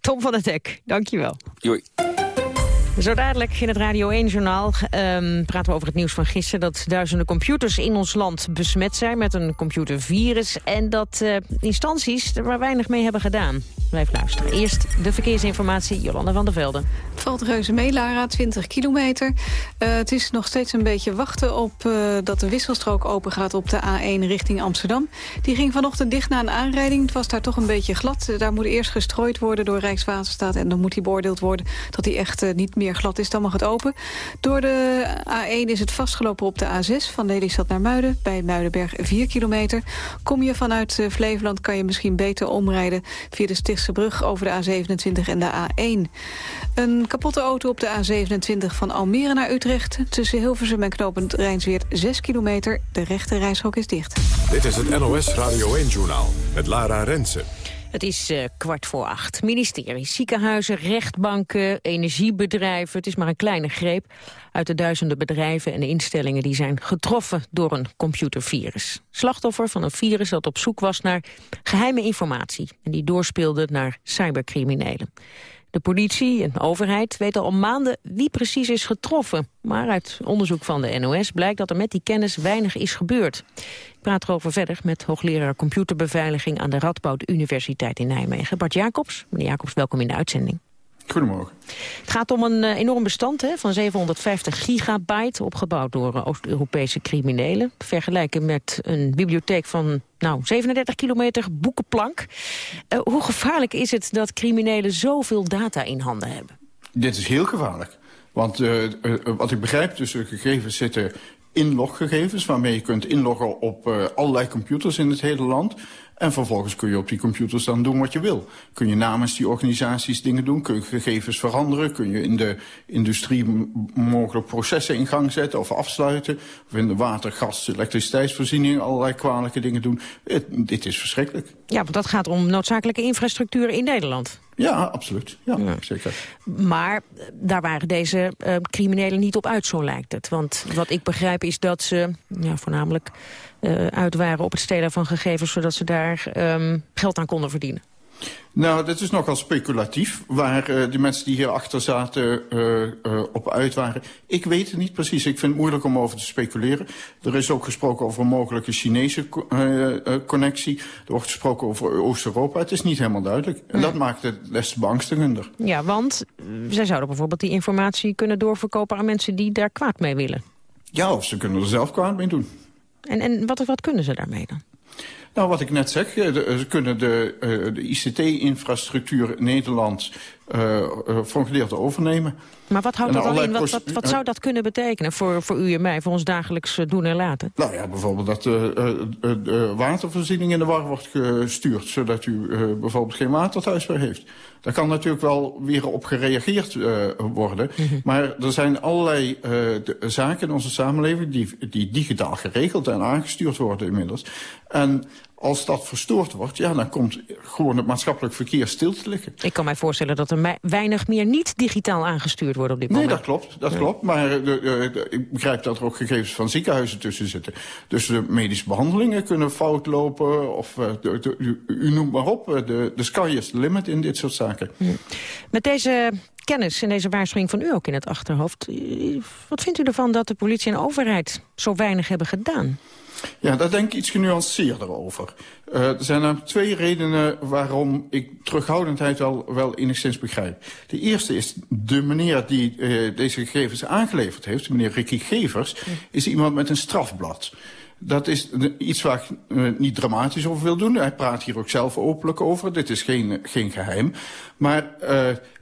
Tom van het Hek, dankjewel. Joei. Zo dadelijk in het Radio 1-journaal ehm, praten we over het nieuws van gisteren... dat duizenden computers in ons land besmet zijn met een computervirus... en dat eh, instanties er maar weinig mee hebben gedaan. Blijf luisteren. Eerst de verkeersinformatie, Jolanda van der Velde. Het valt reuze mee, Lara, 20 kilometer. Eh, het is nog steeds een beetje wachten op eh, dat de wisselstrook open gaat op de A1 richting Amsterdam. Die ging vanochtend dicht na een aanrijding. Het was daar toch een beetje glad. Daar moet eerst gestrooid worden door Rijkswaterstaat... en dan moet die beoordeeld worden dat die echt niet meer glad is. Dan mag het open. Door de A1 is het vastgelopen op de A6 van Lelystad naar Muiden. Bij Muidenberg 4 kilometer. Kom je vanuit eh, Flevoland kan je misschien beter omrijden... via de Stichtse brug over de A27 en de A1. Een kapotte auto op de A27 van Almere naar Utrecht. Tussen Hilversum en Knopend Rijnsweert 6 kilometer. De rechte reishok is dicht. Dit is het NOS Radio 1-journaal met Lara Rensen. Het is eh, kwart voor acht. Ministeries, ziekenhuizen, rechtbanken, energiebedrijven. Het is maar een kleine greep uit de duizenden bedrijven en instellingen... die zijn getroffen door een computervirus. Slachtoffer van een virus dat op zoek was naar geheime informatie... en die doorspeelde naar cybercriminelen. De politie en overheid weten al maanden wie precies is getroffen. Maar uit onderzoek van de NOS blijkt dat er met die kennis weinig is gebeurd. Ik praat erover verder met hoogleraar computerbeveiliging... aan de Radboud Universiteit in Nijmegen. Bart Jacobs. Meneer Jacobs, welkom in de uitzending. Goedemorgen. Het gaat om een eh, enorm bestand hè, van 750 gigabyte... opgebouwd door eh, Oost-Europese criminelen. Vergelijken met een bibliotheek van nou, 37 kilometer boekenplank. Eh, hoe gevaarlijk is het dat criminelen zoveel data in handen hebben? Dit is heel gevaarlijk. Want uh, uh, wat ik begrijp, tussen gegevens zitten inloggegevens... waarmee je kunt inloggen op uh, allerlei computers in het hele land... En vervolgens kun je op die computers dan doen wat je wil. Kun je namens die organisaties dingen doen, kun je gegevens veranderen... kun je in de industrie mogelijk processen in gang zetten of afsluiten... of in de water, gas, elektriciteitsvoorziening allerlei kwalijke dingen doen. Dit is verschrikkelijk. Ja, want dat gaat om noodzakelijke infrastructuur in Nederland. Ja, absoluut. Ja, ja. zeker. Maar daar waren deze uh, criminelen niet op uit, zo lijkt het. Want wat ik begrijp is dat ze ja, voornamelijk uh, uit waren op het stelen van gegevens... zodat ze daar um, geld aan konden verdienen. Nou, dat is nogal speculatief, waar uh, de mensen die hierachter zaten uh, uh, op uit waren. Ik weet het niet precies, ik vind het moeilijk om over te speculeren. Er is ook gesproken over een mogelijke Chinese connectie. Er wordt gesproken over Oost-Europa, het is niet helemaal duidelijk. En dat maakt het des te beangstigender. Ja, want zij zouden bijvoorbeeld die informatie kunnen doorverkopen aan mensen die daar kwaad mee willen. Ja, of ze kunnen er zelf kwaad mee doen. En, en wat, wat kunnen ze daarmee dan? Nou, wat ik net zeg, ze kunnen de, uh, de ICT-infrastructuur in Nederland uh, voor een gedeelte overnemen. Maar wat houdt dat dan in? Wat, wat, wat, zou dat kunnen betekenen voor, voor u en mij, voor ons dagelijks doen en laten? Nou ja, bijvoorbeeld dat de watervoorziening in de war wordt gestuurd... zodat u bijvoorbeeld geen water thuis meer heeft. Daar kan natuurlijk wel weer op gereageerd worden. Mm -hmm. Maar er zijn allerlei zaken in onze samenleving... Die, die digitaal geregeld en aangestuurd worden inmiddels. En als dat verstoord wordt, ja, dan komt gewoon het maatschappelijk verkeer stil te liggen. Ik kan mij voorstellen dat er weinig meer niet digitaal aangestuurd wordt op dit moment. Nee, dat klopt, dat nee. klopt. Maar de, de, de, ik begrijp dat er ook gegevens van ziekenhuizen tussen zitten. Dus de medische behandelingen kunnen fout lopen, of u noemt maar op. De, de sky is the limit in dit soort zaken. Met deze kennis en deze waarschuwing van u ook in het achterhoofd. Eh, Wat vindt u ervan dat de politie en overheid zo weinig hebben gedaan? Ja, daar denk ik iets genuanceerder over. Uh, er zijn namelijk twee redenen waarom ik terughoudendheid wel, wel enigszins begrijp. De eerste is de meneer die uh, deze gegevens aangeleverd heeft, meneer Ricky Gevers, is iemand met een strafblad. Dat is iets waar ik uh, niet dramatisch over wil doen. Hij praat hier ook zelf openlijk over. Dit is geen, geen geheim. Maar,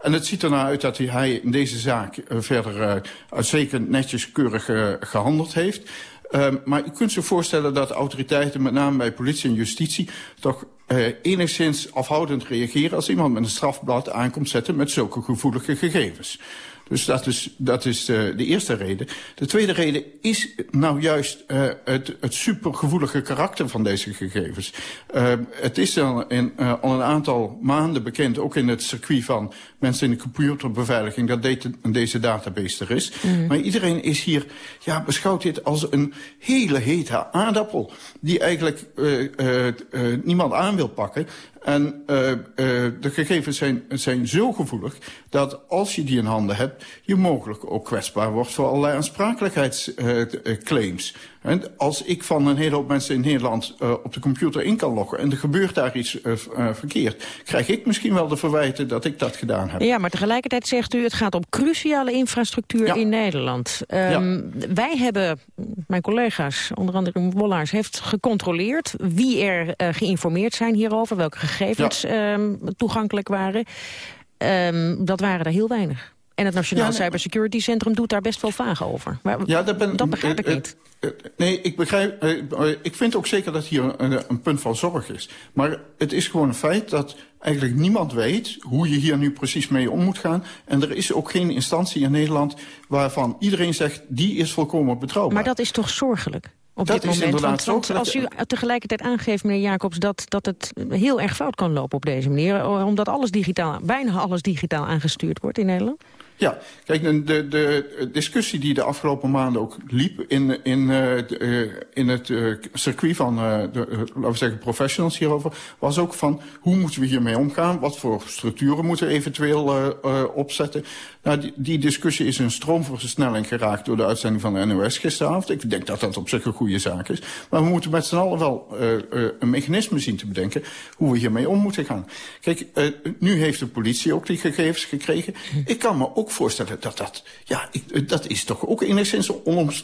en het ziet ernaar uit dat hij in deze zaak verder uitstekend netjes keurig gehandeld heeft. Uh, maar u kunt zich voorstellen dat autoriteiten, met name bij politie en justitie, toch uh, enigszins afhoudend reageren als iemand met een strafblad aankomt zetten met zulke gevoelige gegevens. Dus dat is, dat is uh, de eerste reden. De tweede reden is nou juist uh, het, het supergevoelige karakter van deze gegevens. Uh, het is al, in, al een aantal maanden bekend, ook in het circuit van mensen in de computerbeveiliging, dat de, deze database er is. Mm. Maar iedereen is hier, ja, beschouwt dit als een hele hete aardappel, die eigenlijk uh, uh, uh, niemand aan wil pakken. En de gegevens zijn, zijn zo gevoelig dat als je die in handen hebt... je mogelijk ook kwetsbaar wordt voor allerlei aansprakelijkheidsclaims. En als ik van een hele hoop mensen in Nederland uh, op de computer in kan loggen... en er gebeurt daar iets uh, uh, verkeerd... krijg ik misschien wel de verwijten dat ik dat gedaan heb. Ja, maar tegelijkertijd zegt u... het gaat om cruciale infrastructuur ja. in Nederland. Um, ja. Wij hebben, mijn collega's, onder andere Wollaars... heeft gecontroleerd wie er geïnformeerd zijn hierover... welke gegevens ja. um, toegankelijk waren. Um, dat waren er heel weinig. En het Nationaal ja. Cybersecurity Centrum doet daar best wel vaag over. Maar ja, dat, ben, dat begrijp ik uh, niet. Uh, nee, ik begrijp. Ik vind ook zeker dat hier een, een, punt van zorg is. Maar het is gewoon een feit dat eigenlijk niemand weet hoe je hier nu precies mee om moet gaan. En er is ook geen instantie in Nederland waarvan iedereen zegt die is volkomen betrouwbaar. Maar dat is toch zorgelijk? op dat dit moment. Is want, want als u tegelijkertijd aangeeft, meneer Jacobs, dat, dat het heel erg fout kan lopen op deze manier, omdat alles digitaal, bijna alles digitaal aangestuurd wordt in Nederland? Ja, kijk, de, de discussie die de afgelopen maanden ook liep in, in, uh, de, in het uh, circuit van, de, laten we zeggen, professionals hierover, was ook van hoe moeten we hiermee omgaan? Wat voor structuren moeten we eventueel opzetten? Nou, die, die discussie is een stroomversnelling geraakt door de uitzending van de NOS gisteravond. Ik denk dat dat op zich een goede zaak is. Maar we moeten met z'n allen wel een mechanisme zien te bedenken hoe we hiermee om moeten gaan. Kijk, nu heeft de politie ook die gegevens gekregen. Ik kan me ook voorstellen dat dat... Ja, dat is toch ook enigszins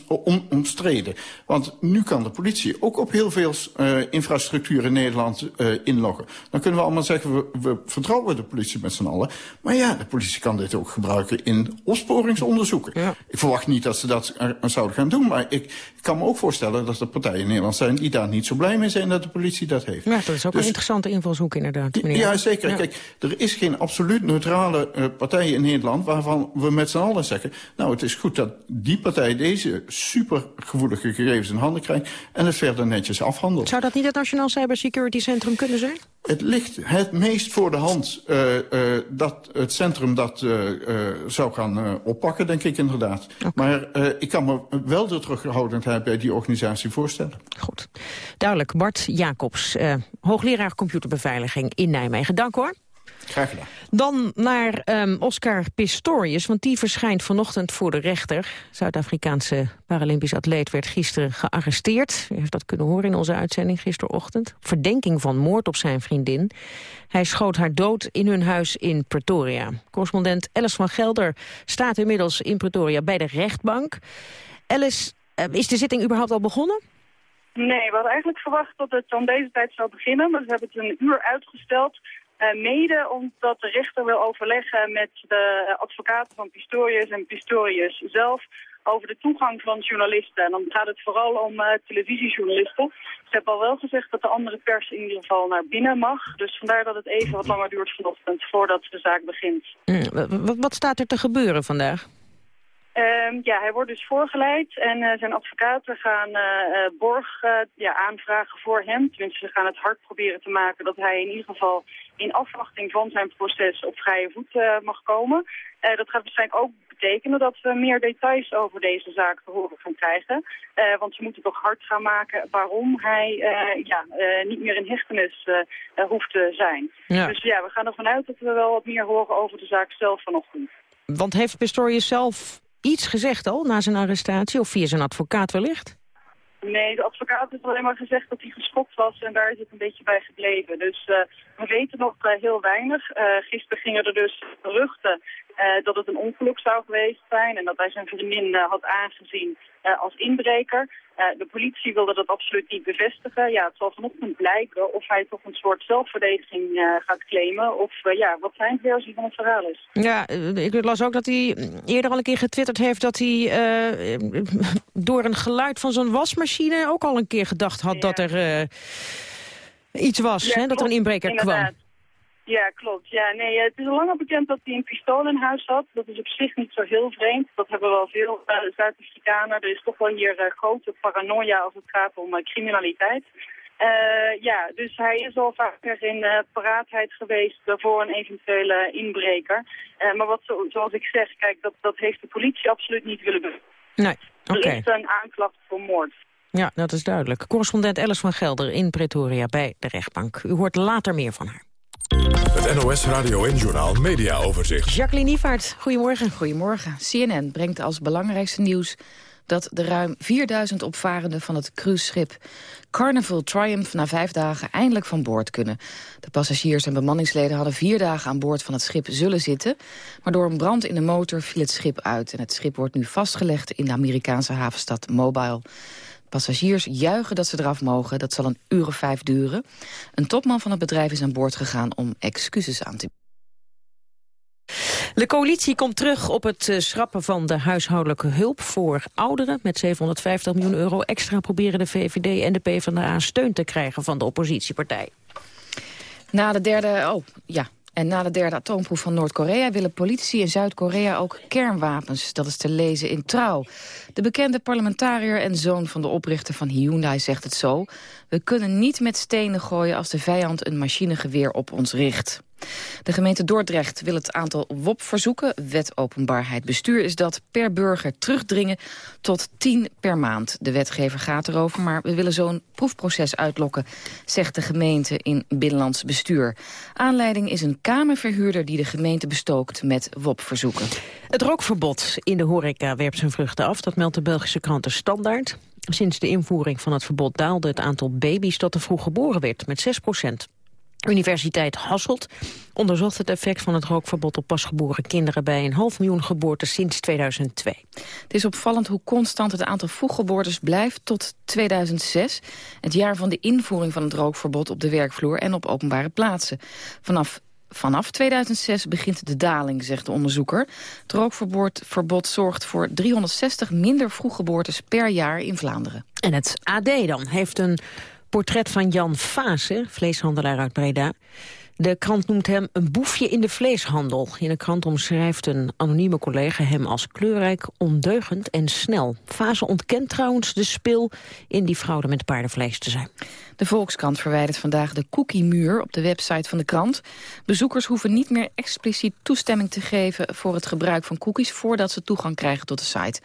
onomstreden. Want nu kan de politie ook op heel veel uh, infrastructuur in Nederland uh, inloggen. Dan kunnen we allemaal zeggen, we, we vertrouwen de politie met z'n allen. Maar ja, de politie kan dit ook gebruiken in opsporingsonderzoeken. Ja. Ik verwacht niet dat ze dat uh, zouden gaan doen. Maar ik, kan me ook voorstellen dat er partijen in Nederland zijn... die daar niet zo blij mee zijn dat de politie dat heeft. Ja, dat is ook dus, een interessante invalshoek inderdaad. Meneer. Ja, zeker. Ja. Kijk, er is geen absoluut neutrale partij in Nederland... waarvan waarvan we met z'n allen zeggen... nou, het is goed dat die partij deze supergevoelige gegevens in handen krijgt... en het verder netjes afhandelt. Zou dat niet het Nationaal Cybersecurity Centrum kunnen zijn? Het ligt het meest voor de hand uh, uh, dat het centrum dat uh, zou gaan oppakken, denk ik inderdaad. Okay. Maar ik kan me wel de terughoudendheid bij die organisatie voorstellen. Goed. Duidelijk. Bart Jacobs, hoogleraar computerbeveiliging in Nijmegen. Dank hoor. Graag gedaan. Dan naar um, Oscar Pistorius, want die verschijnt vanochtend voor de rechter. Zuid-Afrikaanse Paralympisch atleet werd gisteren gearresteerd. U heeft dat kunnen horen in onze uitzending gisterochtend. Verdenking van moord op zijn vriendin. Hij schoot haar dood in hun huis in Pretoria. Correspondent Alice van Gelder staat inmiddels in Pretoria bij de rechtbank. Alice, uh, is de zitting überhaupt al begonnen? Nee, we hadden eigenlijk verwacht dat het om deze tijd zou beginnen. Maar ze hebben het een uur uitgesteld. Uh, mede omdat de rechter wil overleggen met de advocaten van Pistorius en Pistorius zelf over de toegang van journalisten. En dan gaat het vooral om uh, televisiejournalisten. Ze hebben al wel gezegd dat de andere pers in ieder geval naar binnen mag. Dus vandaar dat het even wat langer duurt vanochtend voordat de zaak begint. Mm, wat staat er te gebeuren vandaag? Um, ja, hij wordt dus voorgeleid en uh, zijn advocaten gaan uh, borg uh, ja, aanvragen voor hem. Tenminste, ze gaan het hard proberen te maken dat hij in ieder geval in afwachting van zijn proces op vrije voet mag komen. dat gaat waarschijnlijk ook betekenen dat we meer details over deze zaak te horen gaan krijgen. want ze moeten toch hard gaan maken waarom hij ja, niet meer in hechtenis hoeft te zijn. Ja. Dus ja, we gaan ervan uit dat we wel wat meer horen over de zaak zelf vanochtend. Want heeft Pistorius zelf iets gezegd al na zijn arrestatie, of via zijn advocaat wellicht? Nee, de advocaat heeft alleen maar gezegd dat hij geschokt was en daar is het een beetje bij gebleven. Dus uh, we weten nog uh, heel weinig. Uh, gisteren gingen er dus geruchten dat het een ongeluk zou geweest zijn en dat hij zijn vriendin had aangezien als inbreker. de politie wilde dat absoluut niet bevestigen. Ja, het zal vanochtend blijken of hij toch een soort zelfverdediging gaat claimen of ja, wat zijn versie van het verhaal is. Ja, ik las ook dat hij eerder al een keer getwitterd heeft dat hij door een geluid van zo'n wasmachine ook al een keer gedacht had dat er iets was, ja, hè, dat er een inbreker inderdaad. kwam. Ja, klopt. Ja, nee, het is al langer bekend dat hij een pistool in huis had. Dat is op zich niet zo heel vreemd. Dat hebben wel veel uh, Zuid-Afrikanen. Er is toch wel hier uh, grote paranoia als het gaat om uh, criminaliteit. ja, dus hij is al vaker in paraatheid geweest voor een eventuele inbreker. maar wat, zo, zoals ik zeg, kijk, dat, dat heeft de politie absoluut niet willen doen. Nee, oké. Er is een aanklacht voor moord. Ja, dat is duidelijk. Correspondent Alice van Gelder in Pretoria bij de rechtbank. U hoort later meer van haar. Het NOS Radio en Journaal Media Overzicht. Jacqueline Nievaart, goedemorgen. Goedemorgen. CNN brengt als belangrijkste nieuws dat de ruim 4000 opvarenden van het cruiseschip Carnival Triumph na vijf dagen eindelijk van boord kunnen. De passagiers en bemanningsleden hadden vier dagen aan boord van het schip zullen zitten, maar door een brand in de motor viel het schip uit en het schip wordt nu vastgelegd in de Amerikaanse havenstad Mobile. Passagiers juichen dat ze eraf mogen. Dat zal een uur of vijf duren. Een topman van het bedrijf is aan boord gegaan om excuses aan te bieden. De coalitie komt terug op het eh, schrappen van de huishoudelijke hulp voor ouderen. Met 750 miljoen euro extra proberen de VVD en de PvdA steun te krijgen van de oppositiepartij. Na de derde, oh ja, en na de derde atoomproef van Noord-Korea willen politici in Zuid-Korea ook kernwapens. Dat is te lezen in Trouw. De bekende parlementariër en zoon van de oprichter van Hyundai zegt het zo. We kunnen niet met stenen gooien als de vijand een machinegeweer op ons richt. De gemeente Dordrecht wil het aantal WOP-verzoeken, wet openbaarheid bestuur, is dat per burger terugdringen tot 10 per maand. De wetgever gaat erover, maar we willen zo'n proefproces uitlokken, zegt de gemeente in Binnenlands Bestuur. Aanleiding is een kamerverhuurder die de gemeente bestookt met WOP-verzoeken. Het rookverbod in de horeca werpt zijn vruchten af, dat meldt de Belgische krant De Standaard. Sinds de invoering van het verbod daalde het aantal baby's dat te vroeg geboren werd met 6 procent. Universiteit Hasselt onderzocht het effect van het rookverbod op pasgeboren kinderen bij een half miljoen geboortes sinds 2002. Het is opvallend hoe constant het aantal vroeggeboortes blijft tot 2006, het jaar van de invoering van het rookverbod op de werkvloer en op openbare plaatsen. Vanaf Vanaf 2006 begint de daling, zegt de onderzoeker. Het rookverbod zorgt voor 360 minder vroeggeboortes per jaar in Vlaanderen. En het AD dan heeft een portret van Jan Vaassen, vleeshandelaar uit Breda. De krant noemt hem een boefje in de vleeshandel. In de krant omschrijft een anonieme collega hem als kleurrijk, ondeugend en snel. Fase ontkent trouwens de spil in die fraude met paardenvlees te zijn. De Volkskrant verwijdert vandaag de cookie-muur op de website van de krant. Bezoekers hoeven niet meer expliciet toestemming te geven voor het gebruik van cookies voordat ze toegang krijgen tot de site.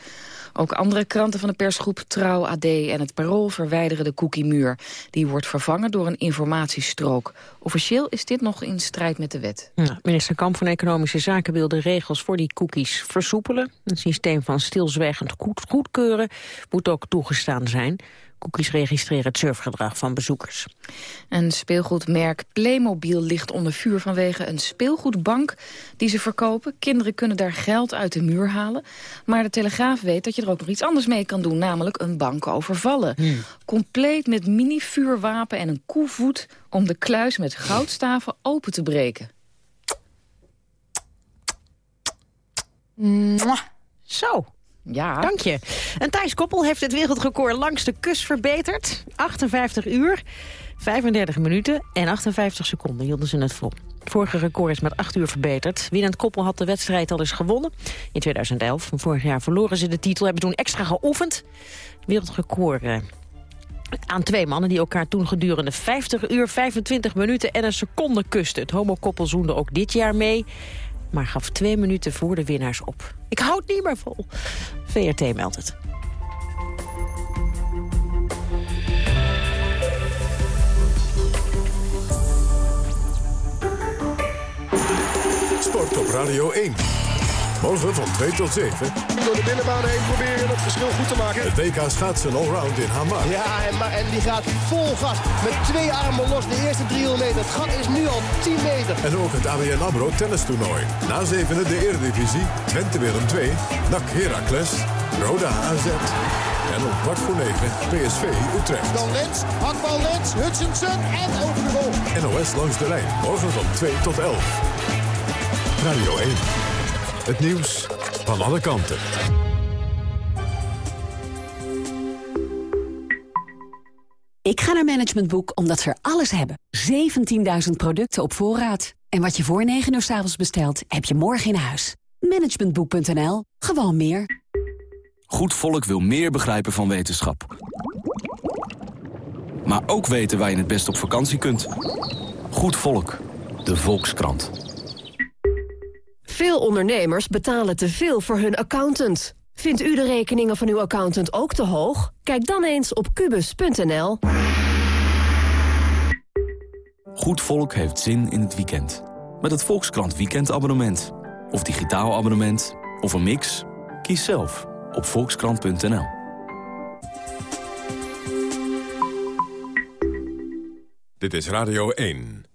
Ook andere kranten van de persgroep Trouw, AD en het Parool verwijderen de cookie-muur. Die wordt vervangen door een informatiestrook. Officieel is dit nog in strijd met de wet. Ja, minister Kamp van Economische Zaken wil de regels voor die cookies versoepelen. Een systeem van stilzwijgend goedkeuren moet ook toegestaan zijn. Cookies registreren het surfgedrag van bezoekers. Een speelgoedmerk Playmobil ligt onder vuur vanwege een speelgoedbank die ze verkopen. Kinderen kunnen daar geld uit de muur halen. Maar de Telegraaf weet dat je er ook nog iets anders mee kan doen, namelijk een bank overvallen. Hmm. Compleet met mini-vuurwapen en een koevoet om de kluis met goudstaven open te breken. Zo, ja. Dank je. Een Thijs koppel heeft het wereldrecord langs de kust verbeterd. 58 uur, 35 minuten en 58 seconden hielden ze het vol. Vorige record is met 8 uur verbeterd. Winnend koppel had de wedstrijd al eens gewonnen. In 2011, vorig jaar verloren ze de titel, hebben toen extra geoefend. Wereldrecord eh, aan twee mannen die elkaar toen gedurende 50 uur, 25 minuten en een seconde kusten. Het homokoppel zoende ook dit jaar mee maar gaf twee minuten voor de winnaars op. Ik houd niet meer vol. VRT meldt het. Sport op Radio 1. Morgen van 2 tot 7. Door de binnenbaan heen proberen het verschil goed te maken. Het WK schaatsen allround in Hamar. Ja, en, maar- en die gaat vol gas. Met twee armen los de eerste 300 meter. Het gat is nu al 10 meter. En ook het ABN AMRO tennistoernooi. Na zevende de Eredivisie, Twente Willem 2, NAC Heracles, Roda AZ. En om kwart voor negen PSV Utrecht. Dan Lens, hakbal Lens, Hutchinson en over de goal. NOS langs de lijn, morgen van 2 tot 11. Radio 1. Het nieuws van alle kanten. Ik ga naar Management Boek omdat ze er alles hebben. 17.000 producten op voorraad. En wat je voor 9 uur s avonds bestelt, heb je morgen in huis. Managementboek.nl. Gewoon meer. Goed volk wil meer begrijpen van wetenschap. Maar ook weten waar je het best op vakantie kunt. Goed volk. De Volkskrant. Veel ondernemers betalen te veel voor hun accountant. Vindt u de rekeningen van uw accountant ook te hoog? Kijk dan eens op kubus.nl. Goed volk heeft zin in het weekend. Met het Volkskrant weekendabonnement. Of digitaal abonnement. Of een mix. Kies zelf op volkskrant.nl. Dit is Radio 1.